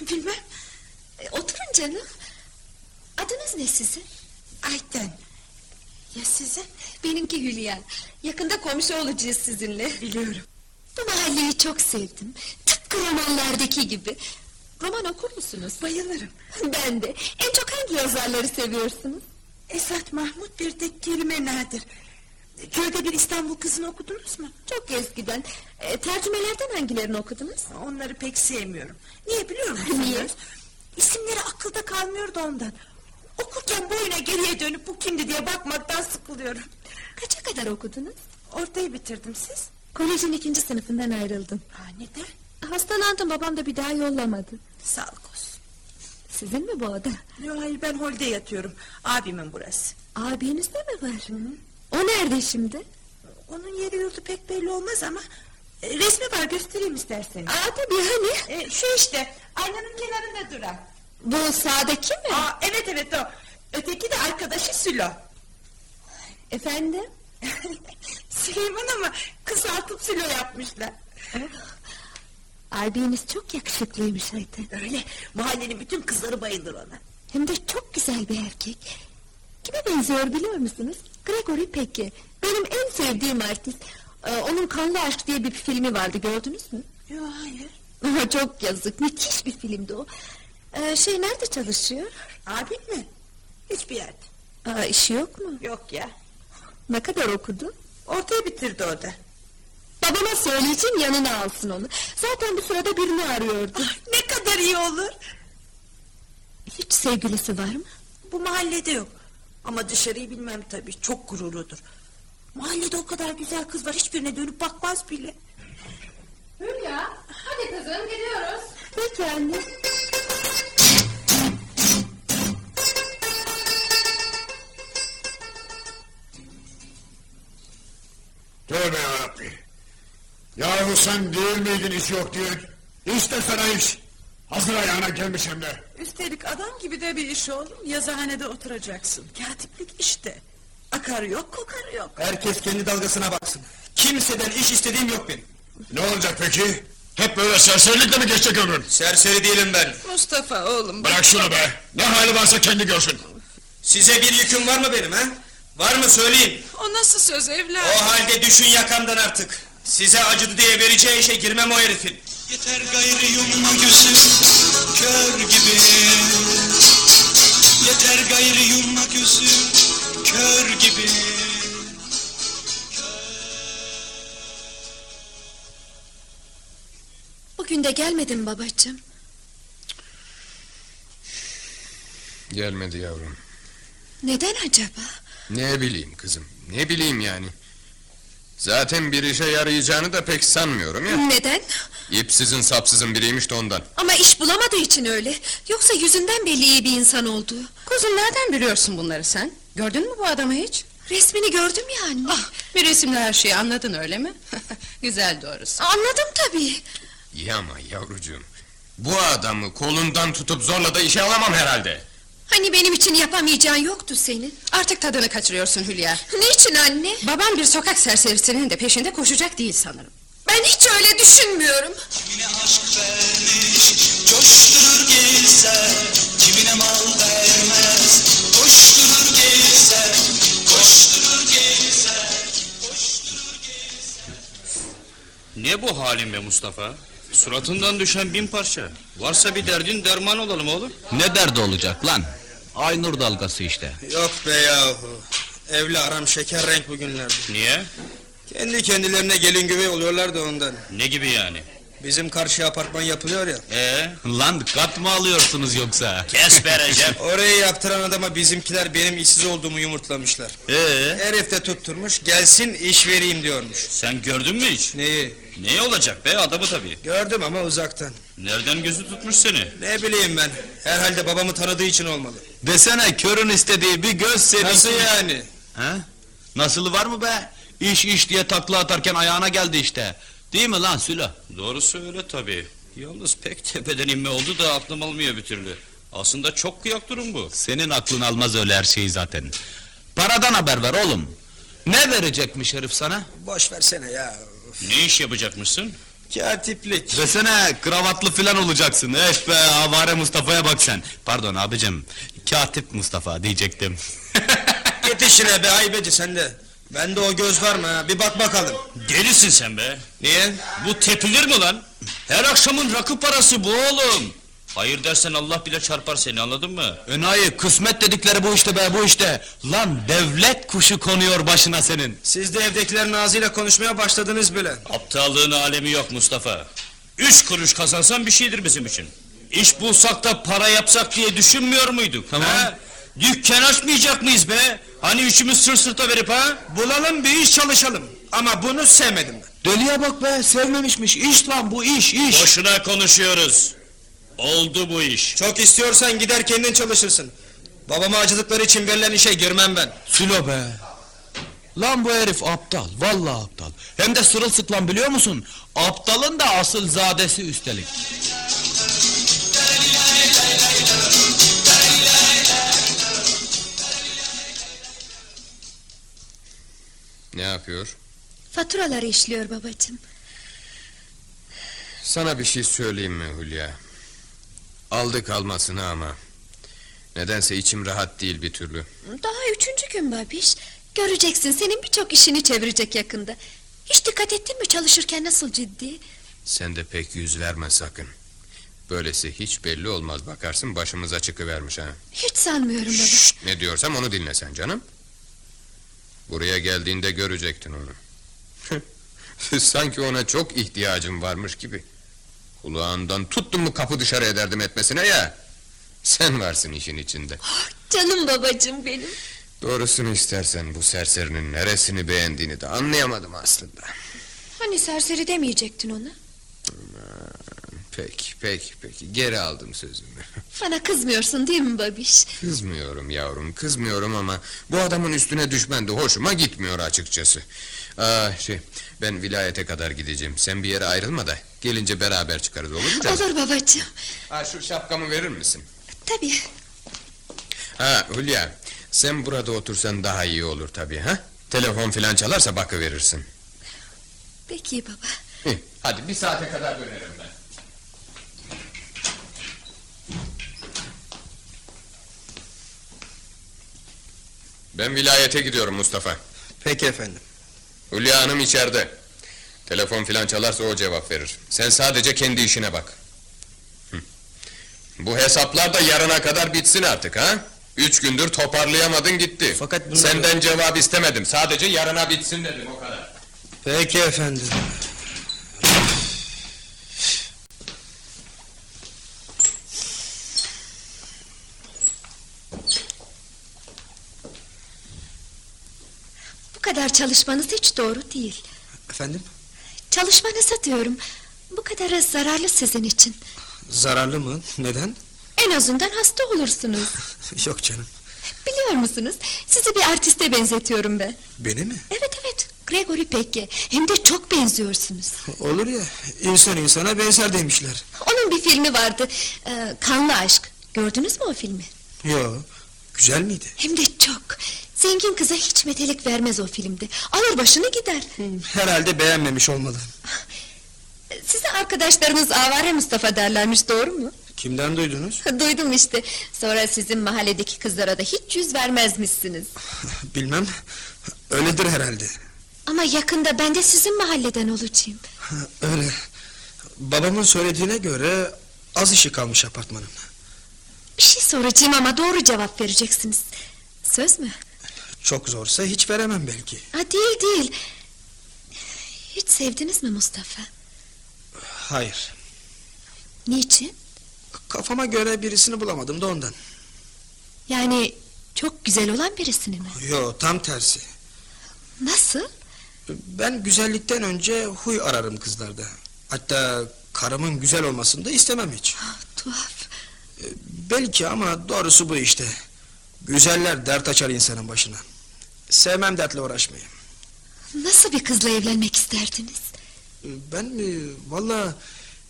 (laughs) Bilmem, E, oturun canım. Adınız ne sizin? Ayten. Ya sizin? Benimki Hülya. Yakında komşu olacağız sizinle. Biliyorum. Bu mahalleyi çok sevdim. Tıpkı romanlardaki gibi. Roman okur musunuz? Bayılırım. Ben de. En çok hangi yazarları seviyorsunuz? Esat Mahmut bir tek kelime nadir. Köyde bir İstanbul kızını okudunuz mu? Çok eskiden. E, tercümelerden hangilerini okudunuz? Onları pek sevmiyorum. Niye biliyor (laughs) musunuz? Niye? İsimleri akılda kalmıyordu ondan. Okurken boyuna geriye dönüp bu kimdi diye bakmaktan sıkılıyorum. Kaça kadar okudunuz? Ortayı bitirdim siz. Kolejin ikinci sınıfından ayrıldım. Ha, neden? Hastalandım babam da bir daha yollamadı. Sağlık olsun. Sizin mi bu oda? Yok hayır ben holde yatıyorum. Abimin burası. Abiniz de mi var? O nerede şimdi? Onun yeri yurdu pek belli olmaz ama... e, resmi var göstereyim isterseniz. Aa tabii hani? E, şu işte aynanın kenarında duran. Bu sağdaki mi? Aa, evet evet o. Öteki de arkadaşı Sülo. Efendim? (laughs) Süleyman ama kısaltıp Sülo yapmışlar. Abiniz çok yakışıklıymış Ayten. Öyle mahallenin bütün kızları bayılır ona. Hem de çok güzel bir erkek. Kime benziyor biliyor musunuz? Gregory Pecky. Benim en sevdiğim artist. Ee, onun Kanlı Aşk diye bir filmi vardı gördünüz mü? Yok hayır. (laughs) Çok yazık. Müthiş bir filmdi o. Ee, şey nerede çalışıyor? Abin mi? Hiçbir yerde. Aa, işi yok mu? Yok ya. Ne kadar okudu? Ortayı bitirdi o da. Babama söyleyeceğim yanına alsın onu. Zaten bu sırada birini arıyordu. Ne kadar iyi olur. Hiç sevgilisi var mı? Bu mahallede yok. Ama dışarıyı bilmem tabii. Çok gururludur. Mahallede o kadar güzel kız var. Hiçbirine dönüp bakmaz bile. Hülya, hadi kızım gidiyoruz. Peki anne. Tövbe yarabbi. Yahu sen değil miydin iş yok diye? İşte sana iş. Hazır ayağına gelmiş hem de. Üstelik adam gibi de bir iş oğlum. Yazıhanede oturacaksın. Katiplik işte. Akar yok, kokar yok. Herkes kendi dalgasına baksın. Kimseden iş istediğim yok benim. Ne olacak peki? Hep böyle serserilikle mi geçecek ömrün? Serseri değilim ben. Mustafa oğlum. Bırak şunu be. Ne hali varsa kendi görsün. Size bir yüküm var mı benim ha? Var mı söyleyin. O nasıl söz evladım? O halde düşün yakamdan artık. Size acıdı diye vereceği işe girmem o herifin. Yeter gayrı yumma gözü kör gibi Yeter gayrı yumma gözü kör gibi Bugün de gelmedin babacığım. Gelmedi yavrum. Neden acaba? Ne bileyim kızım. Ne bileyim yani. Zaten bir işe yarayacağını da pek sanmıyorum ya. Neden? İpsizin sapsızın biriymiş de ondan. Ama iş bulamadığı için öyle. Yoksa yüzünden belli iyi bir insan olduğu. Kuzum nereden biliyorsun bunları sen? Gördün mü bu adamı hiç? Resmini gördüm ya anne. Ah, bir resimle her şeyi anladın öyle mi? (laughs) Güzel doğrusu. Anladım tabii. İyi ama yavrucuğum. Bu adamı kolundan tutup zorla da işe alamam herhalde. Hani benim için yapamayacağın yoktu senin. Artık tadını kaçırıyorsun Hülya. Niçin anne? Baban bir sokak serserisinin de peşinde koşacak değil sanırım. Ben hiç öyle düşünmüyorum. Kimine aşk vermiş coşturur gezer Kimine mal vermez koşturur gezer Koşturur gezer Koşturur gezer Ne bu halin be Mustafa? Suratından düşen bin parça. Varsa bir derdin derman olalım oğlum. Ne derdi olacak lan? Aynur dalgası işte. Yok be yahu. Evli aram şeker renk bugünlerde. Niye? Kendi kendilerine gelin güvey oluyorlar da ondan. Ne gibi yani? Bizim karşı apartman yapılıyor ya. Ee? Lan kat mı alıyorsunuz yoksa? Kes be Recep. (laughs) Orayı yaptıran adama bizimkiler benim işsiz olduğumu yumurtlamışlar. Ee? Herif de tutturmuş gelsin iş vereyim diyormuş. Sen gördün mü hiç? Neyi? Ne olacak be adamı tabii. Gördüm ama uzaktan. Nereden gözü tutmuş seni? Ne bileyim ben. Herhalde babamı tanıdığı için olmalı. Desene körün istediği bir göz sevgisi. Nasıl yani? He? Nasılı var mı be? İş iş diye takla atarken ayağına geldi işte. Değil mi lan Sülo? Doğrusu öyle tabii. Yalnız pek tepeden inme oldu da aklım almıyor bir türlü. Aslında çok kıyak durum bu. Senin aklın almaz öyle her şeyi zaten. Paradan haber ver oğlum. Ne verecekmiş herif sana? Boş versene ya. Ne iş yapacakmışsın? Katiplik. Desene kravatlı filan olacaksın. Eh be avare Mustafa'ya bak sen. Pardon abicim. Katip Mustafa diyecektim. (laughs) Git işine be haybeci sen de. Bende o göz var mı ha? Bir bak bakalım. Delisin sen be. Niye? Bu tepilir mi lan? Her akşamın rakı parası bu oğlum. Hayır dersen Allah bile çarpar seni anladın mı? Enayi kısmet dedikleri bu işte be bu işte. Lan devlet kuşu konuyor başına senin. Siz de evdekilerin ağzıyla konuşmaya başladınız bile. Aptallığın alemi yok Mustafa. Üç kuruş kazansan bir şeydir bizim için. İş bulsak da para yapsak diye düşünmüyor muyduk? Tamam. Ha? Dükkan açmayacak mıyız be? Hani üçümüz sır sırta verip ha? Bulalım bir iş çalışalım. Ama bunu sevmedim ben. Deliye bak be sevmemişmiş. İş lan bu iş iş. Boşuna konuşuyoruz. Oldu bu iş. Çok istiyorsan gider kendin çalışırsın. Babama acılıkları için verilen işe girmem ben. Sülo be. Lan bu herif aptal. Vallahi aptal. Hem de sırılsıklam biliyor musun? Aptalın da asıl zadesi üstelik. Ne yapıyor? Faturaları işliyor babacığım. Sana bir şey söyleyeyim mi Hülya? Aldık almasını ama... Nedense içim rahat değil bir türlü. Daha üçüncü gün babiş. Göreceksin senin birçok işini çevirecek yakında. Hiç dikkat ettin mi çalışırken nasıl ciddi? Sen de pek yüz verme sakın. Böylesi hiç belli olmaz bakarsın başımıza çıkıvermiş ha. Hiç sanmıyorum baba. Şşt, ne diyorsam onu dinle sen canım. Buraya geldiğinde görecektin onu. (laughs) Sanki ona çok ihtiyacım varmış gibi. Kulağından tuttum mu kapı dışarı ederdim etmesine ya. Sen varsın işin içinde. Canım babacığım benim. Doğrusunu istersen bu serserinin neresini beğendiğini de anlayamadım aslında. Hani serseri demeyecektin ona? Peki, peki, peki. Geri aldım sözümü. (laughs) Bana kızmıyorsun değil mi babiş? Kızmıyorum yavrum, kızmıyorum ama bu adamın üstüne düşmen de hoşuma gitmiyor açıkçası. Aa, şey, ben vilayete kadar gideceğim. Sen bir yere ayrılma da gelince beraber çıkarız olur mu canım? Olur babacığım. Ha, şu şapkamı verir misin? Tabii. Ha Hülya, sen burada otursan daha iyi olur tabii ha? Telefon filan çalarsa bakıverirsin. Peki baba. Hı, hadi bir saate kadar dönerim ben. Ben vilayete gidiyorum Mustafa. Peki efendim. Hülya Hanım içeride. Telefon filan çalarsa o cevap verir. Sen sadece kendi işine bak. Bu hesaplar da yarına kadar bitsin artık ha? Üç gündür toparlayamadın gitti. Fakat bunları- Senden cevap istemedim. Sadece yarına bitsin dedim o kadar. Peki efendim. Bu kadar çalışmanız hiç doğru değil. Efendim? Çalışmanızı diyorum. Bu kadarı zararlı sizin için. Zararlı mı? Neden? En azından hasta olursunuz. (laughs) Yok canım. Biliyor musunuz? Sizi bir artiste benzetiyorum ben. Beni mi? Evet evet. Gregory Peck'e. Hem de çok benziyorsunuz. Olur ya. insan insana benzer demişler. Onun bir filmi vardı. Ee, Kanlı Aşk. Gördünüz mü o filmi? Yo. Güzel miydi? Hem de çok. Zengin kıza hiç metelik vermez o filmde. Alır başını gider. Herhalde beğenmemiş olmalı. Size arkadaşlarınız Avare Mustafa derlermiş doğru mu? Kimden duydunuz? (laughs) Duydum işte. Sonra sizin mahalledeki kızlara da hiç yüz vermezmişsiniz. (laughs) Bilmem. Öyledir herhalde. Ama yakında ben de sizin mahalleden olacağım. (laughs) Öyle. Babamın söylediğine göre az işi kalmış apartmanın. Bir şey soracağım ama doğru cevap vereceksiniz. Söz mü? Çok zorsa hiç veremem belki. Ha, değil değil. Hiç sevdiniz mi Mustafa? Hayır. Niçin? Kafama göre birisini bulamadım da ondan. Yani çok güzel olan birisini mi? Yo tam tersi. Nasıl? Ben güzellikten önce huy ararım kızlarda. Hatta karımın güzel olmasını da istemem hiç. Tuhaf. Belki ama doğrusu bu işte. Güzeller dert açar insanın başına. Sevmem dertle uğraşmayı. Nasıl bir kızla evlenmek isterdiniz? Ben mi? Valla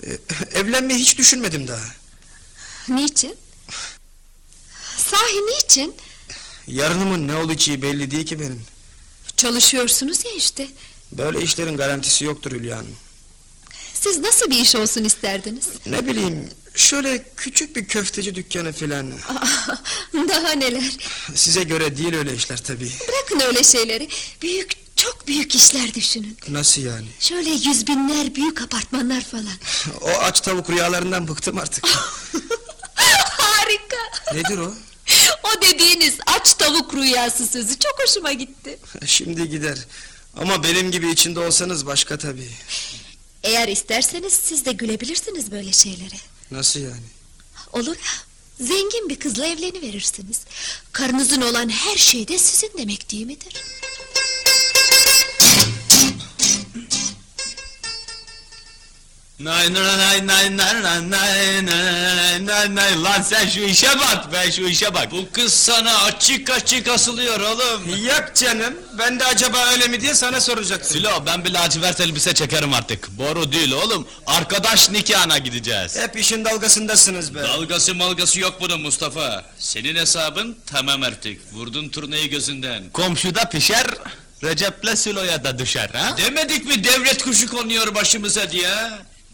e, (laughs) evlenmeyi hiç düşünmedim daha. Niçin? Sahi niçin? Yarınımın ne olacağı belli değil ki benim. Çalışıyorsunuz ya işte. Böyle işlerin garantisi yoktur Hülya Hanım. Siz nasıl bir iş olsun isterdiniz? Ne bileyim şöyle küçük bir köfteci dükkanı filan. Daha neler. Size göre değil öyle işler tabii. Bırakın öyle şeyleri. Büyük, çok büyük işler düşünün. Nasıl yani? Şöyle yüz binler büyük apartmanlar falan. O aç tavuk rüyalarından bıktım artık. (laughs) Harika. Nedir o? O dediğiniz aç tavuk rüyası sözü çok hoşuma gitti. Şimdi gider. Ama benim gibi içinde olsanız başka tabii. Eğer isterseniz siz de gülebilirsiniz böyle şeylere. Nasıl yani? Olur. Zengin bir kızla evleniverirsiniz. Karınızın olan her şey de sizin demek değil midir? Nay nay nay nay nay nay nay nay nay lan sen şu işe bak be şu işe bak. Bu kız sana açık açık asılıyor oğlum. Yok canım. Ben de acaba öyle mi diye sana soracaktım. Silo ben bir lacivert elbise çekerim artık. Boru değil oğlum. Arkadaş nikahına gideceğiz. Hep işin dalgasındasınız be. Dalgası malgası yok bunun Mustafa. Senin hesabın tamam artık. Vurdun turnayı gözünden. Komşuda pişer, Recep'le Silo'ya da düşer ha? Demedik mi devlet kuşu konuyor başımıza diye?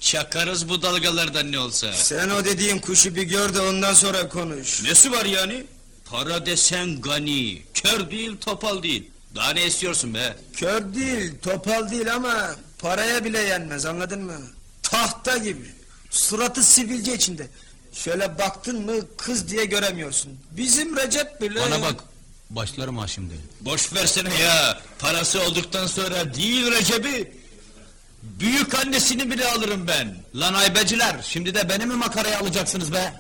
Çakarız bu dalgalardan ne olsa. Sen o dediğin kuşu bir gör de ondan sonra konuş. Nesi var yani? Para desen gani. Kör değil topal değil. Daha ne istiyorsun be? Kör değil, topal değil ama paraya bile yenmez anladın mı? Tahta gibi. Suratı sivilce içinde. Şöyle baktın mı kız diye göremiyorsun. Bizim Recep bile... Bana bak, başlarım ha şimdi. Boş versene ya. Parası olduktan sonra değil Recep'i. Büyük annesini bile alırım ben. Lan aybeciler şimdi de beni mi makaraya alacaksınız be?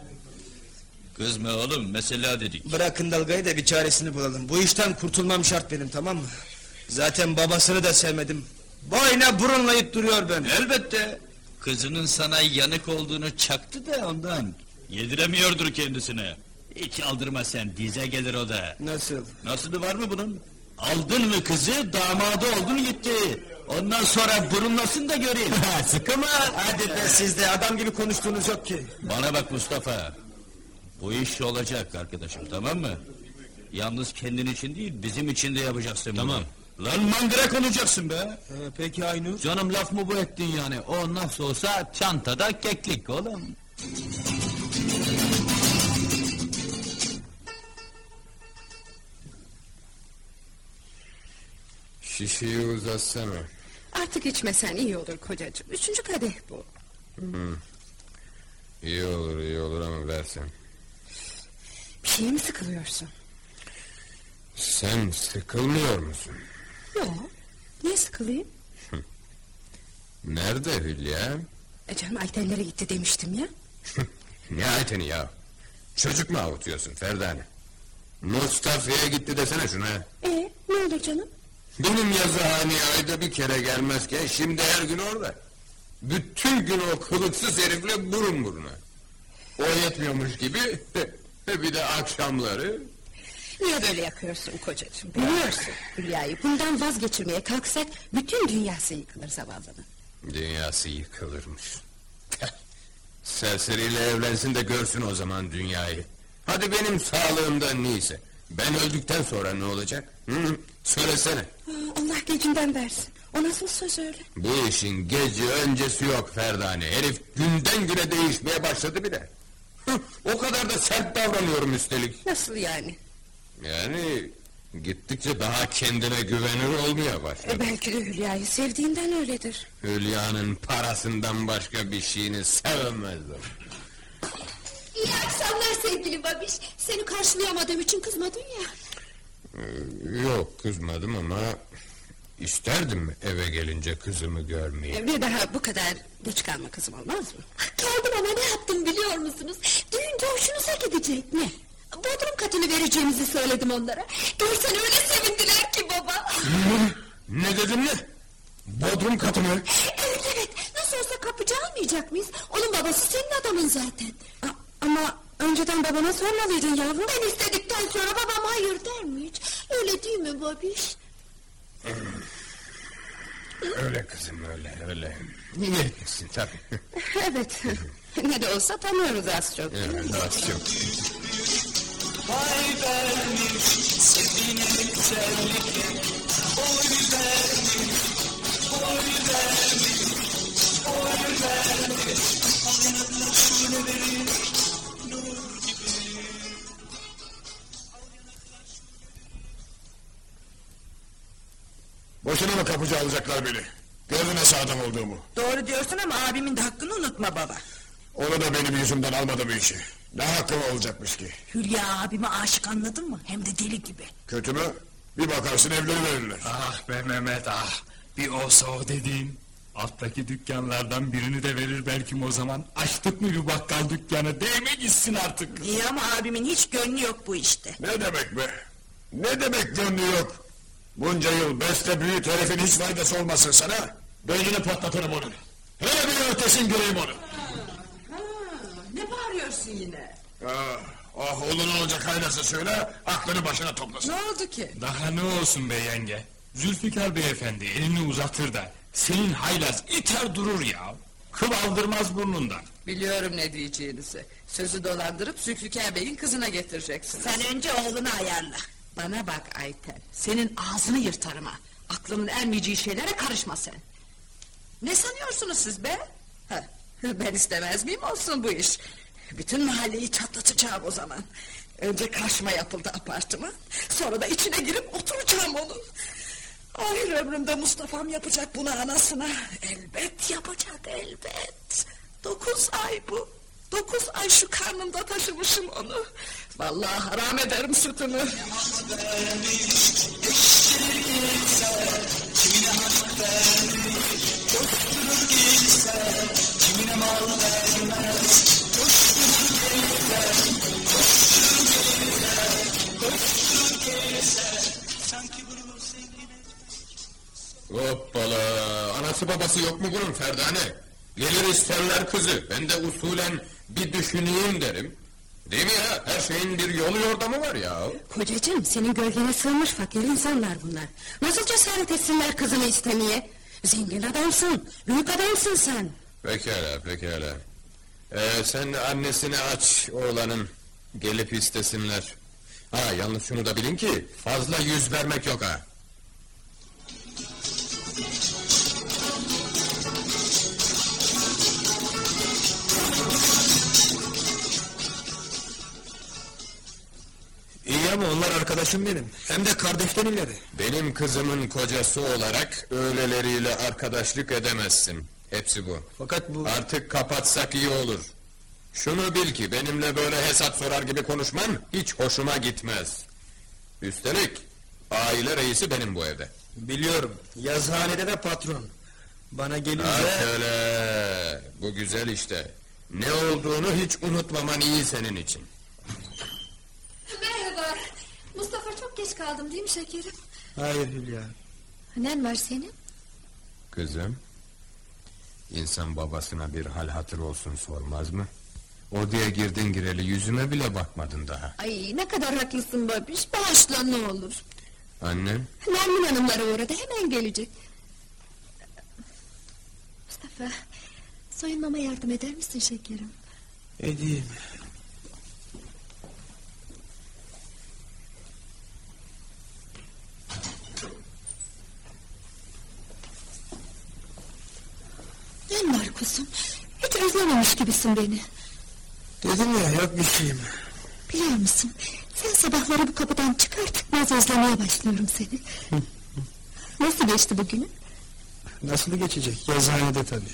Kızma oğlum mesela dedik. Bırakın dalgayı da bir çaresini bulalım. Bu işten kurtulmam şart benim tamam mı? Zaten babasını da sevmedim. Boyuna burunlayıp duruyor ben. Elbette. Kızının sana yanık olduğunu çaktı da ondan. Yediremiyordur kendisine. Hiç aldırma sen dize gelir o da. Nasıl? Nasıl var mı bunun? Aldın mı kızı damadı oldun gitti. Ondan sonra burunlasın da göreyim. (laughs) Sıkı mı? Hadi be siz de adam gibi konuştuğunuz yok ki. Bana bak Mustafa. Bu iş olacak arkadaşım tamam mı? Yalnız kendin için değil bizim için de yapacaksın Tamam. bunu. Lan mangırak olacaksın be. Ee, peki Aynur? Canım laf mı bu ettin yani? O nasıl olsa çantada keklik oğlum. Şişeyi uzatsana. Artık içmesen iyi olur kocacığım. Üçüncü kadeh bu. Hı. İyi olur iyi olur ama versen. Bir şeye mi sıkılıyorsun? Sen sıkılmıyor musun? Yok. Niye sıkılayım? Nerede Hülya? E canım Aytenlere gitti demiştim ya. Ne ayteni ya? Çocuk mu avutuyorsun Ferdane? Mustafa'ya gitti desene şuna. E ne olur canım? Benim yazıhaneye ayda bir kere gelmezken şimdi her gün orada. Bütün gün o kılıksız herifle burun buruna. O yetmiyormuş gibi (laughs) bir de akşamları Niye böyle yakıyorsun kocacığım? Biliyorsun Hülya'yı bundan vazgeçirmeye kalksak bütün dünyası yıkılır zavallının. dünyası yıkılırmış. Serseriyle evlensin de görsün o zaman dünyayı. Hadi benim sağlığımda neyse. Ben öldükten sonra ne olacak? Hı? Söylesene. Allah gecinden versin. O nasıl söz öyle? Bu işin gece öncesi yok Ferdane. Herif günden güne değişmeye başladı bile. O kadar da sert davranıyorum üstelik. Nasıl yani? Yani gittikçe daha kendine güvenir olmaya E, başladı. belki de Hülya'yı sevdiğinden öyledir. Hülya'nın parasından başka bir şeyini sevmezdim. İyi akşamlar sevgili babiş. Seni karşılayamadığım için kızmadın ya. Ee, Yok kızmadım ama isterdim eve gelince kızımı görmeyi. Bir daha bu kadar geç kalma kızım olmaz mı? Geldim ama ne yaptım biliyor musunuz? Düğünce hoşunuza gidecek. Ne? Bodrum katını vereceğimizi söyledim onlara. Görsen öyle sevindiler ki baba. Ne dedin ne? Bodrum katı mı? Evet evet. Nasıl olsa kapıcı almayacak mıyız? Onun babası senin adamın zaten. Ama önceden babana sormalıydın yavrum. Ben istedikten sonra babam hayır der mi hiç? Öyle değil mi babiş? Öyle kızım öyle öyle. Ne etmişsin tabii. evet. (laughs) ne de olsa tanıyoruz az çok. Evet az çok. Vay vermiş sevdiğine güzellikle Oy vermiş, oy vermiş, oy yanaklar şöyle verir Boşuna mı kapıcı alacaklar beni? Gördün nasıl adam olduğumu. Doğru diyorsun ama abimin de hakkını unutma baba. Onu da benim yüzümden almadı bu işi. Ne hakkım olacakmış ki? Hülya abime aşık anladın mı? Hem de deli gibi. Kötü mü? Bir bakarsın evleri verirler. Ah be Mehmet ah. Bir olsa o dediğin. Alttaki dükkanlardan birini de verir belki o zaman. Açtık mı bir bakkal dükkanı değme gitsin artık. İyi ama abimin hiç gönlü yok bu işte. Ne demek be? Ne demek gönlü yok? Bunca yıl beste büyük herifin hiç faydası olmasın sana. Beynini patlatırım onu. Hele bir ötesin göreyim onu. Ne bağırıyorsun yine? Ah, ah oğlun olacak haylası söyle, aklını başına toplasın. Ne oldu ki? Daha ne olsun be yenge? Zülfikar beyefendi elini uzatır da senin haylaz iter durur ya. Kıl aldırmaz burnundan. Biliyorum ne diyeceğinizi. Sözü dolandırıp Zülfikar Bey'in kızına getireceksiniz. Sen önce oğlunu ayarla. Bana bak Ayten, senin ağzını yırtarım ha. Aklının ermeyeceği şeylere karışma sen. Ne sanıyorsunuz siz be? Heh, ben istemez miyim olsun bu iş? Bütün mahalleyi çatlatacağım o zaman. Önce karşıma yapıldı apartman, sonra da içine girip oturacağım onu. Ahir ömrümde Mustafa'm yapacak bunu anasına. Elbet yapacak, elbet. Dokuz ay bu. Dokuz ay şu karnımda taşımışım onu. Vallahi haram ederim sütünü. Hoppala. Anası babası yok mu bunun Ferdane? Gelir isterler kızı. Ben de usulen bir düşüneyim derim. Değil mi ya? Her şeyin bir yolu yordamı var ya. Kocacığım senin gölgene sığmış fakir insanlar bunlar. Nasıl cesaret etsinler kızını istemeye? Zengin adamsın, büyük adamsın sen. Pekala, pekala. Ee, sen annesini aç oğlanın. Gelip istesinler. Ha yalnız şunu da bilin ki fazla yüz vermek yok ha. İyi ama onlar arkadaşım benim. Hem de kardeşten ileri. Benim kızımın kocası olarak öyleleriyle arkadaşlık edemezsin. Hepsi bu. Fakat bu... Artık kapatsak iyi olur. Şunu bil ki benimle böyle hesap sorar gibi konuşman hiç hoşuma gitmez. Üstelik aile reisi benim bu evde. Biliyorum. Yazıhanede de patron. Bana gelince... Ha şöyle. Bu güzel işte. Ne olduğunu hiç unutmaman iyi senin için. Merhaba. Mustafa çok geç kaldım değil mi şekerim? Hayır Hülya. Nen var senin? Kızım. İnsan babasına bir hal hatır olsun sormaz mı? Odaya girdin gireli yüzüme bile bakmadın daha. Ay ne kadar haklısın babiş. Bağışla ne olur. Annem? Nermin hanımlara uğradı hemen gelecek. Mustafa soyunmama yardım eder misin şekerim? Edeyim. Var kuzum? Hiç özlememiş gibisin beni. Dedim ya yok bir şeyim. Biliyor musun? Sen sabahları bu kapıdan çıkar çıkmaz özlemeye başlıyorum seni. Nasıl geçti bugün? Nasıl geçecek? Yazıhanede tabii.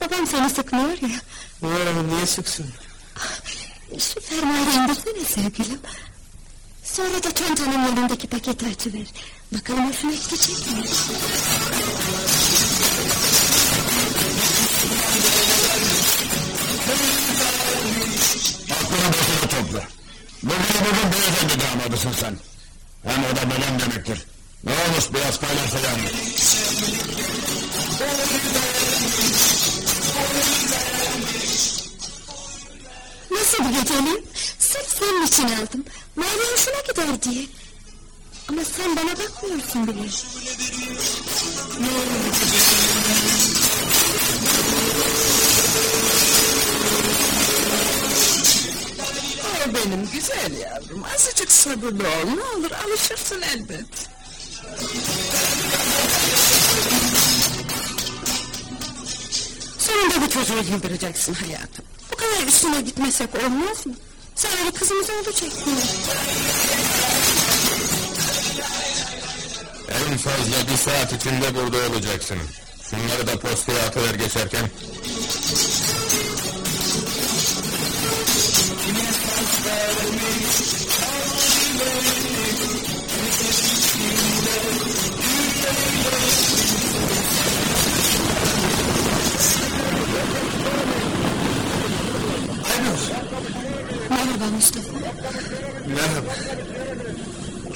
Babam seni sıkmıyor ya. Umarım niye sıksın? Şu fermuarı indirsene sevgilim. Sonra da çantanın yanındaki paketi açıver. Bakalım hoşuna gidecek mi? Aklını başına topla. Bugün bugün beyefendi damadısın sen. Hem o da babam demektir. Ne olmuş biraz paylaşsa yani. Nasıl bir geceliğim? Sırf senin için aldım. Mali hoşuna gider diye. Ama sen bana bakmıyorsun bile. O benim güzel yavrum. Azıcık sabırlı ol. Ne olur alışırsın elbet. Sonunda bu çocuğu yıldıracaksın hayatım. Bu kadar üstüne gitmesek olmaz mı? Sonra kızımız olacak diye. En fazla bir saat içinde burada olacaksın. Şunları da postaya atıver geçerken. Merhaba Mustafa. Merhaba.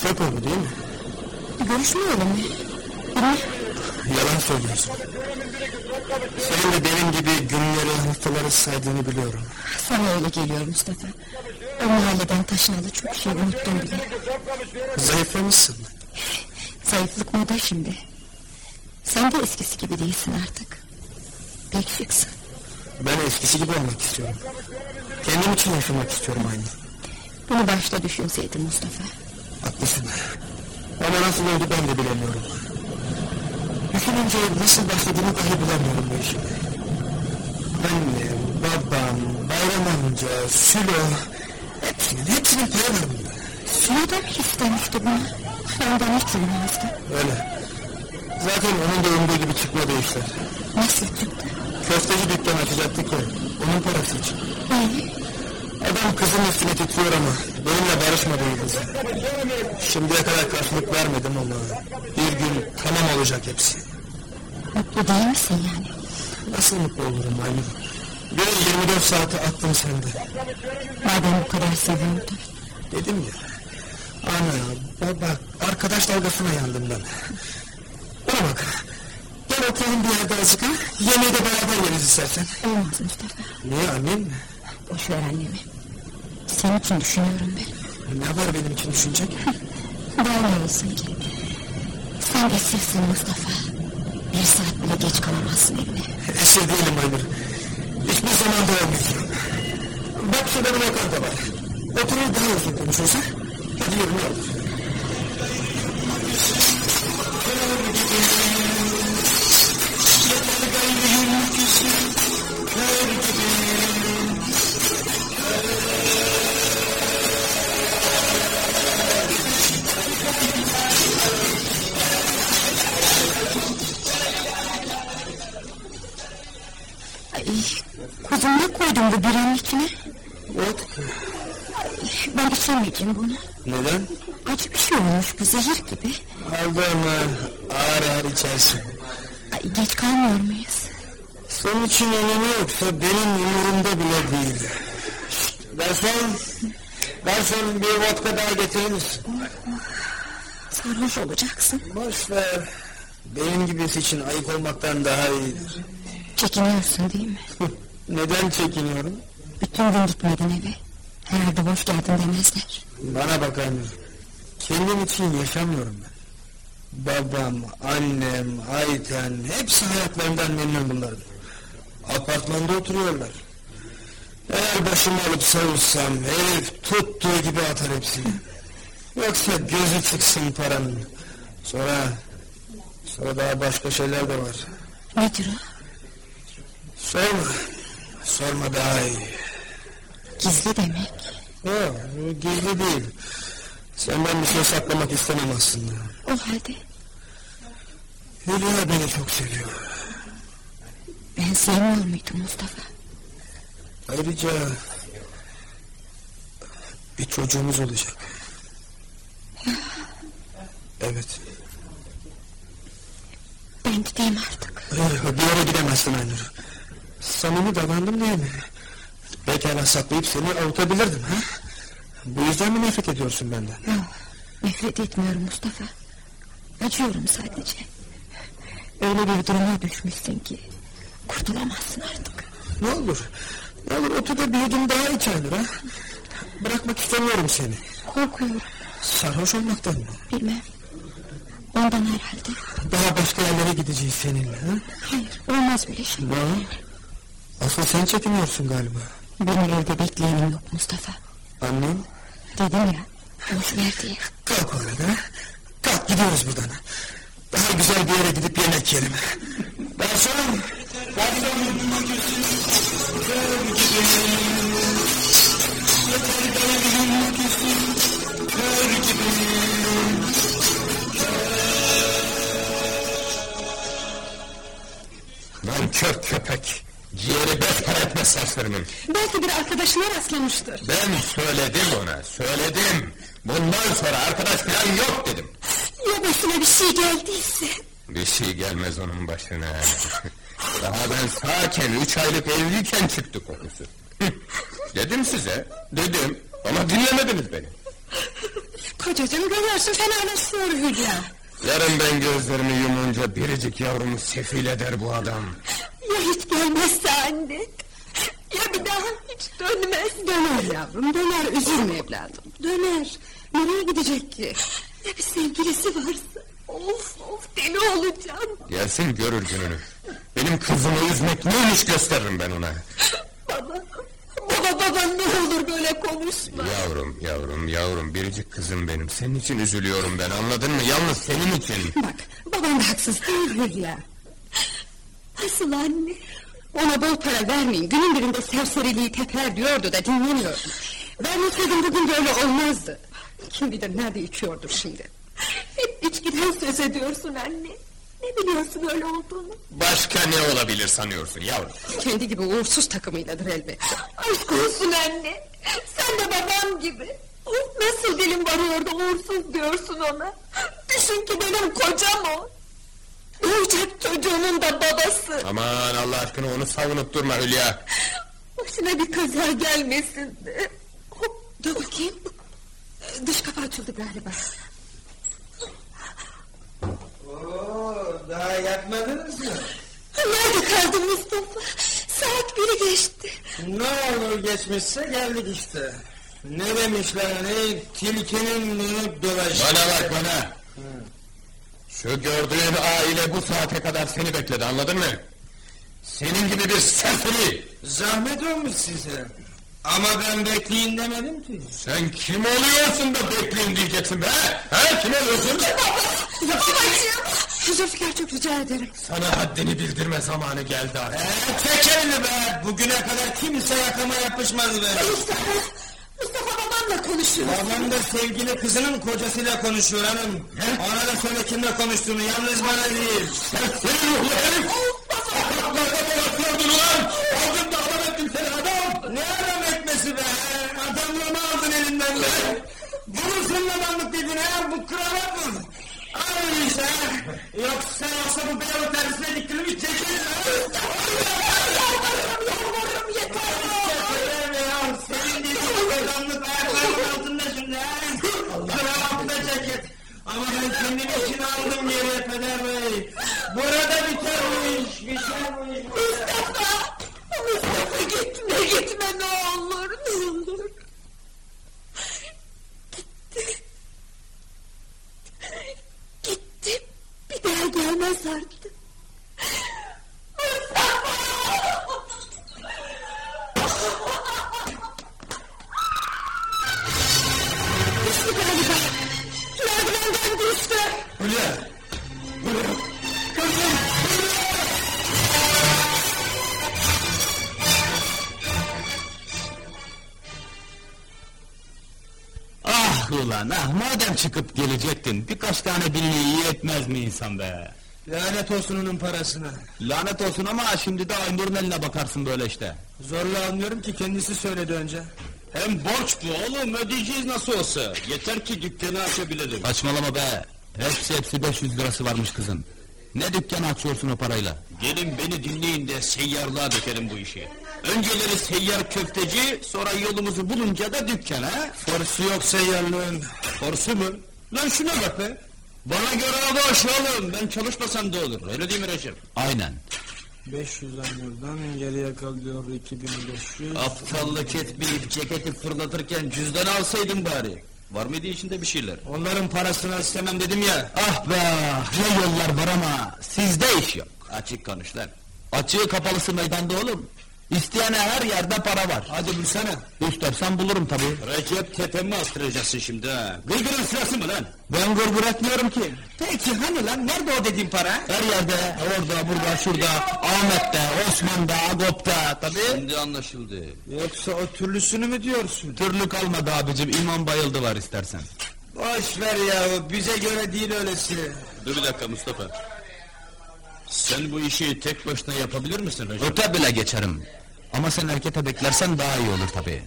Çok oldu değil mi? Görüşmeyelim mi? Bilmem. Yalan söylüyorsun. Senin de benim gibi günleri, haftaları saydığını biliyorum. Sana öyle geliyor Mustafa. O mahalleden taşınalı çok şey unuttum bile. Zayıflamışsın. Zayıflık moda şimdi. Sen de eskisi gibi değilsin artık. Pek şıksın. Ben eskisi gibi olmak istiyorum. Kendim için yaşamak istiyorum aynı. Bunu başta düşünseydin Mustafa. Haklısın. Ama nasıl oldu ben de bilemiyorum. Düşününce nasıl başladığını dahi bulamıyorum bu işin. Annem, babam, Bayram amca, Sülo... Hepsinin, hepsinin var bunda. Suya da mı istemişti bunu? Ondan hiç uymazdı. Öyle. Zaten onun da umduğu gibi çıkmadı işler. Nasıl çıktı? Köfteci dükkan açacaktık ya, onun parası için. Adam kızın üstüne titriyor ama benimle barışmadı yıldızı. Şimdiye kadar karşılık vermedim ama bir gün tamam olacak hepsi. Mutlu değil misin yani? Nasıl mutlu olurum Aylin? Bir 24 saati attım sende. Madem bu kadar seviyordun. Dedim ya. Ana baba arkadaş dalgasına yandım ben. Bana bak. Oturalım bir yerde azıcık ha. Yemeği de beraber yeriz istersen. Olmaz Mustafa. Niye annem mi? Boş ver annemi. Senin için düşünüyorum ben. Ne var benim için düşünecek? Daha olsun ki? Sen esirsin Mustafa. Bir saat bile geç kalamazsın evine. Esir değilim Aynur. Hiçbir zaman da olmayacağım. Bak şurada bir lokanta var. Oturur daha uzun konuşuruz ha. Hadi yürü ne olur. Kuzum ne koydun bu biranın içine? Ay, ben içemeyeceğim bunu. Neden? Acı bir şey olmuş bu zehir gibi. Aldığımı ağır ağır içersin. Ay, geç kalmıyor muyuz? İçin önemi yoksa benim umurumda bile değil. Garson, garson bir vodka daha getirir misin? Sarhoş olacaksın. Boş ver. Benim gibisi için ayık olmaktan daha iyidir. Çekiniyorsun değil mi? (laughs) Neden çekiniyorum? Bütün gün gitmedin eve. Herhalde boş geldin demezler. Bana bak Aynur. Kendim için yaşamıyorum ben. Babam, annem, Ayten hepsi hayatlarından memnun bunların. Apartmanda oturuyorlar. Eğer başımı alıp savursam herif tuttuğu gibi atar hepsini. Yoksa gözü çıksın paranın. Sonra sonra daha başka şeyler de var. Nedir o? Sorma. Sorma daha iyi. Gizli demek. Yok gizli değil. Senden bir şey saklamak istemem aslında. O halde Hülya beni çok seviyor. ben sevmiyor muydum Mustafa? Ayrıca bir çocuğumuz olacak. Evet. Ben gideyim artık. Eh, Bir yere gidemezsin Aynur. Samimi davrandım değil mi? Pekala saklayıp seni avutabilirdim ha? Bu yüzden mi nefret ediyorsun benden? Yok, nefret etmiyorum Mustafa. Acıyorum sadece. Öyle bir duruma düşmüşsün ki kurtulamazsın artık. Ne olur? Ne olur otur da bir yudum daha iç Aynur ha? Bırakmak istemiyorum seni. Korkuyorum. Sarhoş olmaktan mı? Bilmem. Ondan herhalde. Daha başka yerlere gideceğiz seninle ha? Hayır, olmaz böyle şey. Ne? Asıl sen çekiniyorsun galiba. Beni evde bekleyenim yok Mustafa. Annem? Dedim ya, boş ver diye. Kalk orada. Kalk gidiyoruz buradan. Daha güzel bir yere gidip yemek yiyelim. Garson! Garson! Serserimin. Belki bir arkadaşına rastlamıştır. Ben söyledim ona, söyledim. Bundan sonra arkadaş falan yok dedim. Ya başına bir şey geldiyse? Bir şey gelmez onun başına. (laughs) Daha ben sağken üç aylık evliyken çıktı kokusu. (laughs) Dedim size, dedim. Ama dinlemediniz beni. Kocacığım görüyorsun fenalaşıyor Hülya. Yarın ben gözlerimi yumunca biricik yavrumu sefil eder bu adam. Ya hiç gelmezse anne? Ya bir daha hiç dönmez? Döner yavrum döner üzülme evladım. Döner. Nereye gidecek ki? Ya bir sevgilisi varsa? Of of deli olacağım. Gelsin görür gününü. Benim kızımı üzmek neymiş gösteririm ben ona. Baba. Baba baba ne olur böyle konuşma. Yavrum yavrum yavrum biricik kızım benim. Senin için üzülüyorum ben anladın mı? Yalnız senin için. Bak baban da haksız değil Hülya. Nasıl anne? Ona bol para vermeyin. Günün birinde serseriliği teper diyordu da dinlemiyordu. Vermeseydim bugün böyle olmazdı. Kim bilir nerede içiyordur şimdi. Hep içkiden söz ediyorsun anne. Ne biliyorsun öyle olduğunu? Başka ne olabilir sanıyorsun yavrum? Kendi gibi uğursuz takımıyladır elbette. Aşk olsun anne. Sen de babam gibi. Of nasıl dilim varıyor da uğursuz diyorsun ona. Düşün ki benim kocam o. Doğacak çocuğunun da babası. Aman Allah aşkına onu savunup durma Hülya. Başına bir kaza gelmesin de. Hop, dur bakayım. Dış kapı açıldı galiba. Oo, daha yatmadınız mı? Nerede kaldın Mustafa? Saat biri geçti. Ne olur geçmişse geldik işte. Ne demişler hani tilkinin bunu dolaş. Bana bak bana. Şu gördüğün aile bu saate kadar seni bekledi anladın mı? Senin gibi bir serseri. Zahmet olmuş size. Ama ben bekleyin demedim ki. Sen kim oluyorsun da bekleyin diyeceksin be? He? Kim oluyorsun? Babacığım. Zülfikar çok rica ederim. Sana haddini bildirme zamanı geldi artık. Ee, çek elini be. Bugüne kadar kimse yakama yapışmadı be. Mustafa, Mustafa babamla konuşuyor. Babam da sevgili kızının kocasıyla konuşuyor hanım. Ona da söyle kimle konuştuğunu yalnız bana değil. Serseri ruhlu herif! Sokaklarda dolaşıyordun ulan! Aldın da adam ettim seni adam! Ne adam etmesi be? Adamlığımı aldın elimden be. Bunu senin adamlık dedin ha? Bu kravat mı? Al işte. Yoksa yoksa bu beyaz tersine dikilmiş çekeriz Ama ben kendim için aldım geriye Peder Bey. Burada biter bu iş. Biter bu iş. Mustafa! Mustafa gitme gitme ne olur ne olur. Gitti. Gitti. Bir daha gelmez artık. Düştü Hülya! Ah ulan ah madem çıkıp gelecektin birkaç tane dilli iyi etmez mi insan be? Lanet olsun onun parasına. Lanet olsun ama şimdi de Aynur'un eline bakarsın böyle işte. Zorla anlıyorum ki kendisi söyledi önce. Hem borç bu oğlum ödeyeceğiz nasıl olsa. Yeter ki dükkanı açabilelim. Saçmalama be. Hepsi hepsi 500 lirası varmış kızın. Ne dükkan açıyorsun o parayla? Gelin beni dinleyin de seyyarlığa dökelim bu işi. Önceleri seyyar köfteci, sonra yolumuzu bulunca da dükkan ha? Forsu yok seyyarlığın. Forsu mu? Lan şuna bak be. Bana göre o boş oğlum. Ben çalışmasam da olur. Öyle değil mi Recep? Aynen. 500 anyordan geriye kalıyor 2500. Aptallık etmeyip ceketi fırlatırken cüzdan alsaydın bari. Var mıydı içinde bir şeyler? Onların parasını istemem dedim ya. Ah be ne yollar var ama sizde iş yok. Açık konuş lan. Açığı kapalısı meydanda oğlum. İsteyene her yerde para var. Hadi bulsana. İstersen bulurum tabii. Recep tepemi astıracaksın şimdi ha. Gırgırın sırası mı lan? Ben gurgur etmiyorum ki. Peki hani lan nerede o dediğin para? Her yerde, orada, burada, şurada, Ahmet'te, Osman'da, Agop'ta tabii. Şimdi anlaşıldı. Yoksa o türlüsünü mü diyorsun? Türlü kalmadı abicim, imam bayıldı var istersen. Boş ver ya bize göre değil öylesi. Dur bir dakika Mustafa. Sen bu işi tek başına yapabilir misin Recep? Öte bile geçerim. Ama sen erkete beklersen daha iyi olur tabii.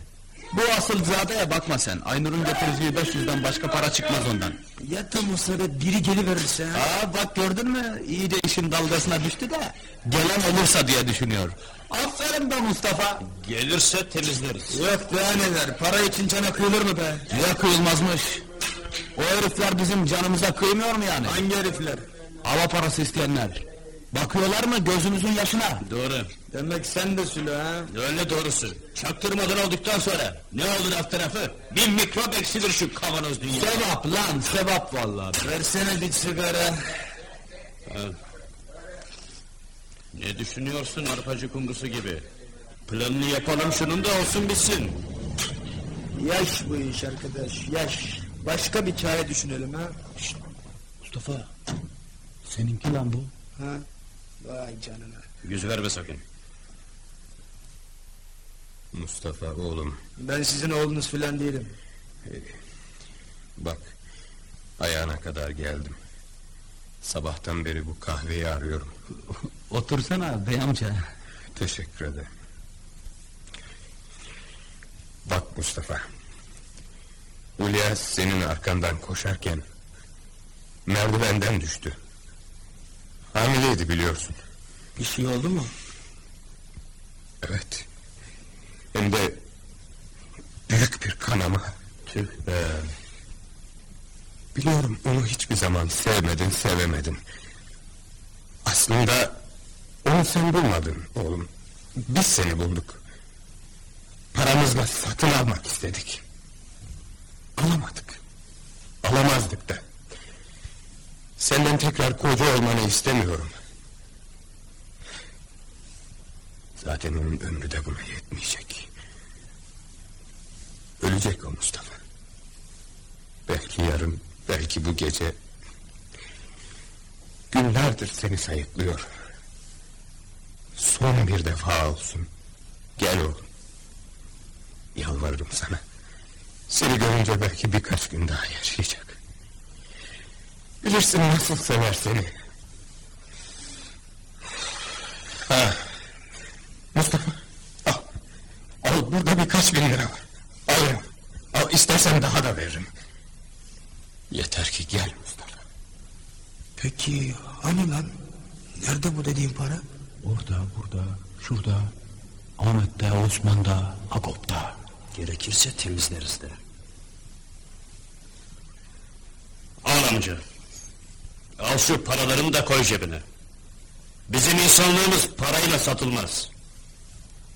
Bu asıl zadeye bakma sen. Aynur'un getireceği 500'den başka para çıkmaz ondan. Ya tam o sırada biri geliverirse ha? Aa bak gördün mü? İyice işin dalgasına düştü de gelen olursa diye düşünüyor. Aferin be Mustafa. Gelirse temizleriz. Yok daha neler para için cana kıyılır mı be? Ne kıyılmazmış. O herifler bizim canımıza kıymıyor mu yani? Hangi herifler? Hava parası isteyenler. Bakıyorlar mı gözümüzün yaşına? Doğru. Demek sen de Sülo ha? Öyle doğrusu. Çaktırmadan olduktan sonra ne olur alt tarafı? Bir mikrop eksilir şu kavanoz dünya. Sevap lan sevap vallahi. Versene bir sigara. Ne düşünüyorsun arpacı kumrusu gibi? Planını yapalım şunun da olsun bitsin. Yaş bu iş arkadaş yaş. Başka bir çare düşünelim ha. Mustafa seninki lan bu. Ha? Vay canına. Yüz verme sakın. Mustafa oğlum Ben sizin oğlunuz filan değilim. bak ayağına kadar geldim. Sabahtan beri bu kahveyi arıyorum. (laughs) Otursana bey amca. Teşekkür ederim. Bak Mustafa. Hülya senin arkandan koşarken merdivenden düştü. Hamileydi biliyorsun. Bir şey oldu mu? Evet. Hem de büyük bir kanama. Tüh be. Biliyorum onu hiçbir zaman sevmedin, sevemedin. Aslında onu sen bulmadın oğlum. Biz seni bulduk. Paramızla satın almak istedik. Alamadık. Alamazdık da. Senden tekrar koca olmanı istemiyorum. Zaten onun ömrü de buna yetmeyecek. Ölecek o Mustafa. Belki yarın, belki bu gece. Günlerdir seni sayıklıyor. Son bir defa olsun. Gel oğlum. Yalvarırım sana. Seni görünce belki birkaç gün daha yaşayacak. Bilirsin nasıl sever seni. Ha. Mustafa, al. Al burada birkaç bin lira var. Al. Al istersen daha da veririm. Yeter ki gel Mustafa. Peki hani lan? Nerede bu dediğin para? Orada, burada, şurada. Ahmet'te, Osman'da, Hakop'ta. Gerekirse temizleriz de. Al amca. Al şu paralarını da koy cebine. Bizim insanlığımız parayla satılmaz.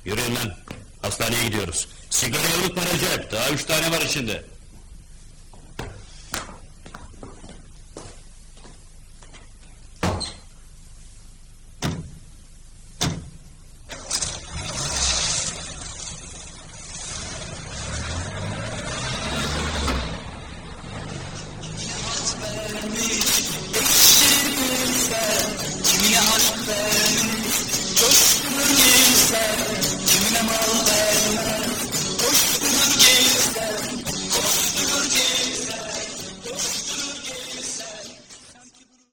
Yürüyün lan. Hastaneye gidiyoruz. Sigarayı unutma Recep. Daha üç tane var içinde.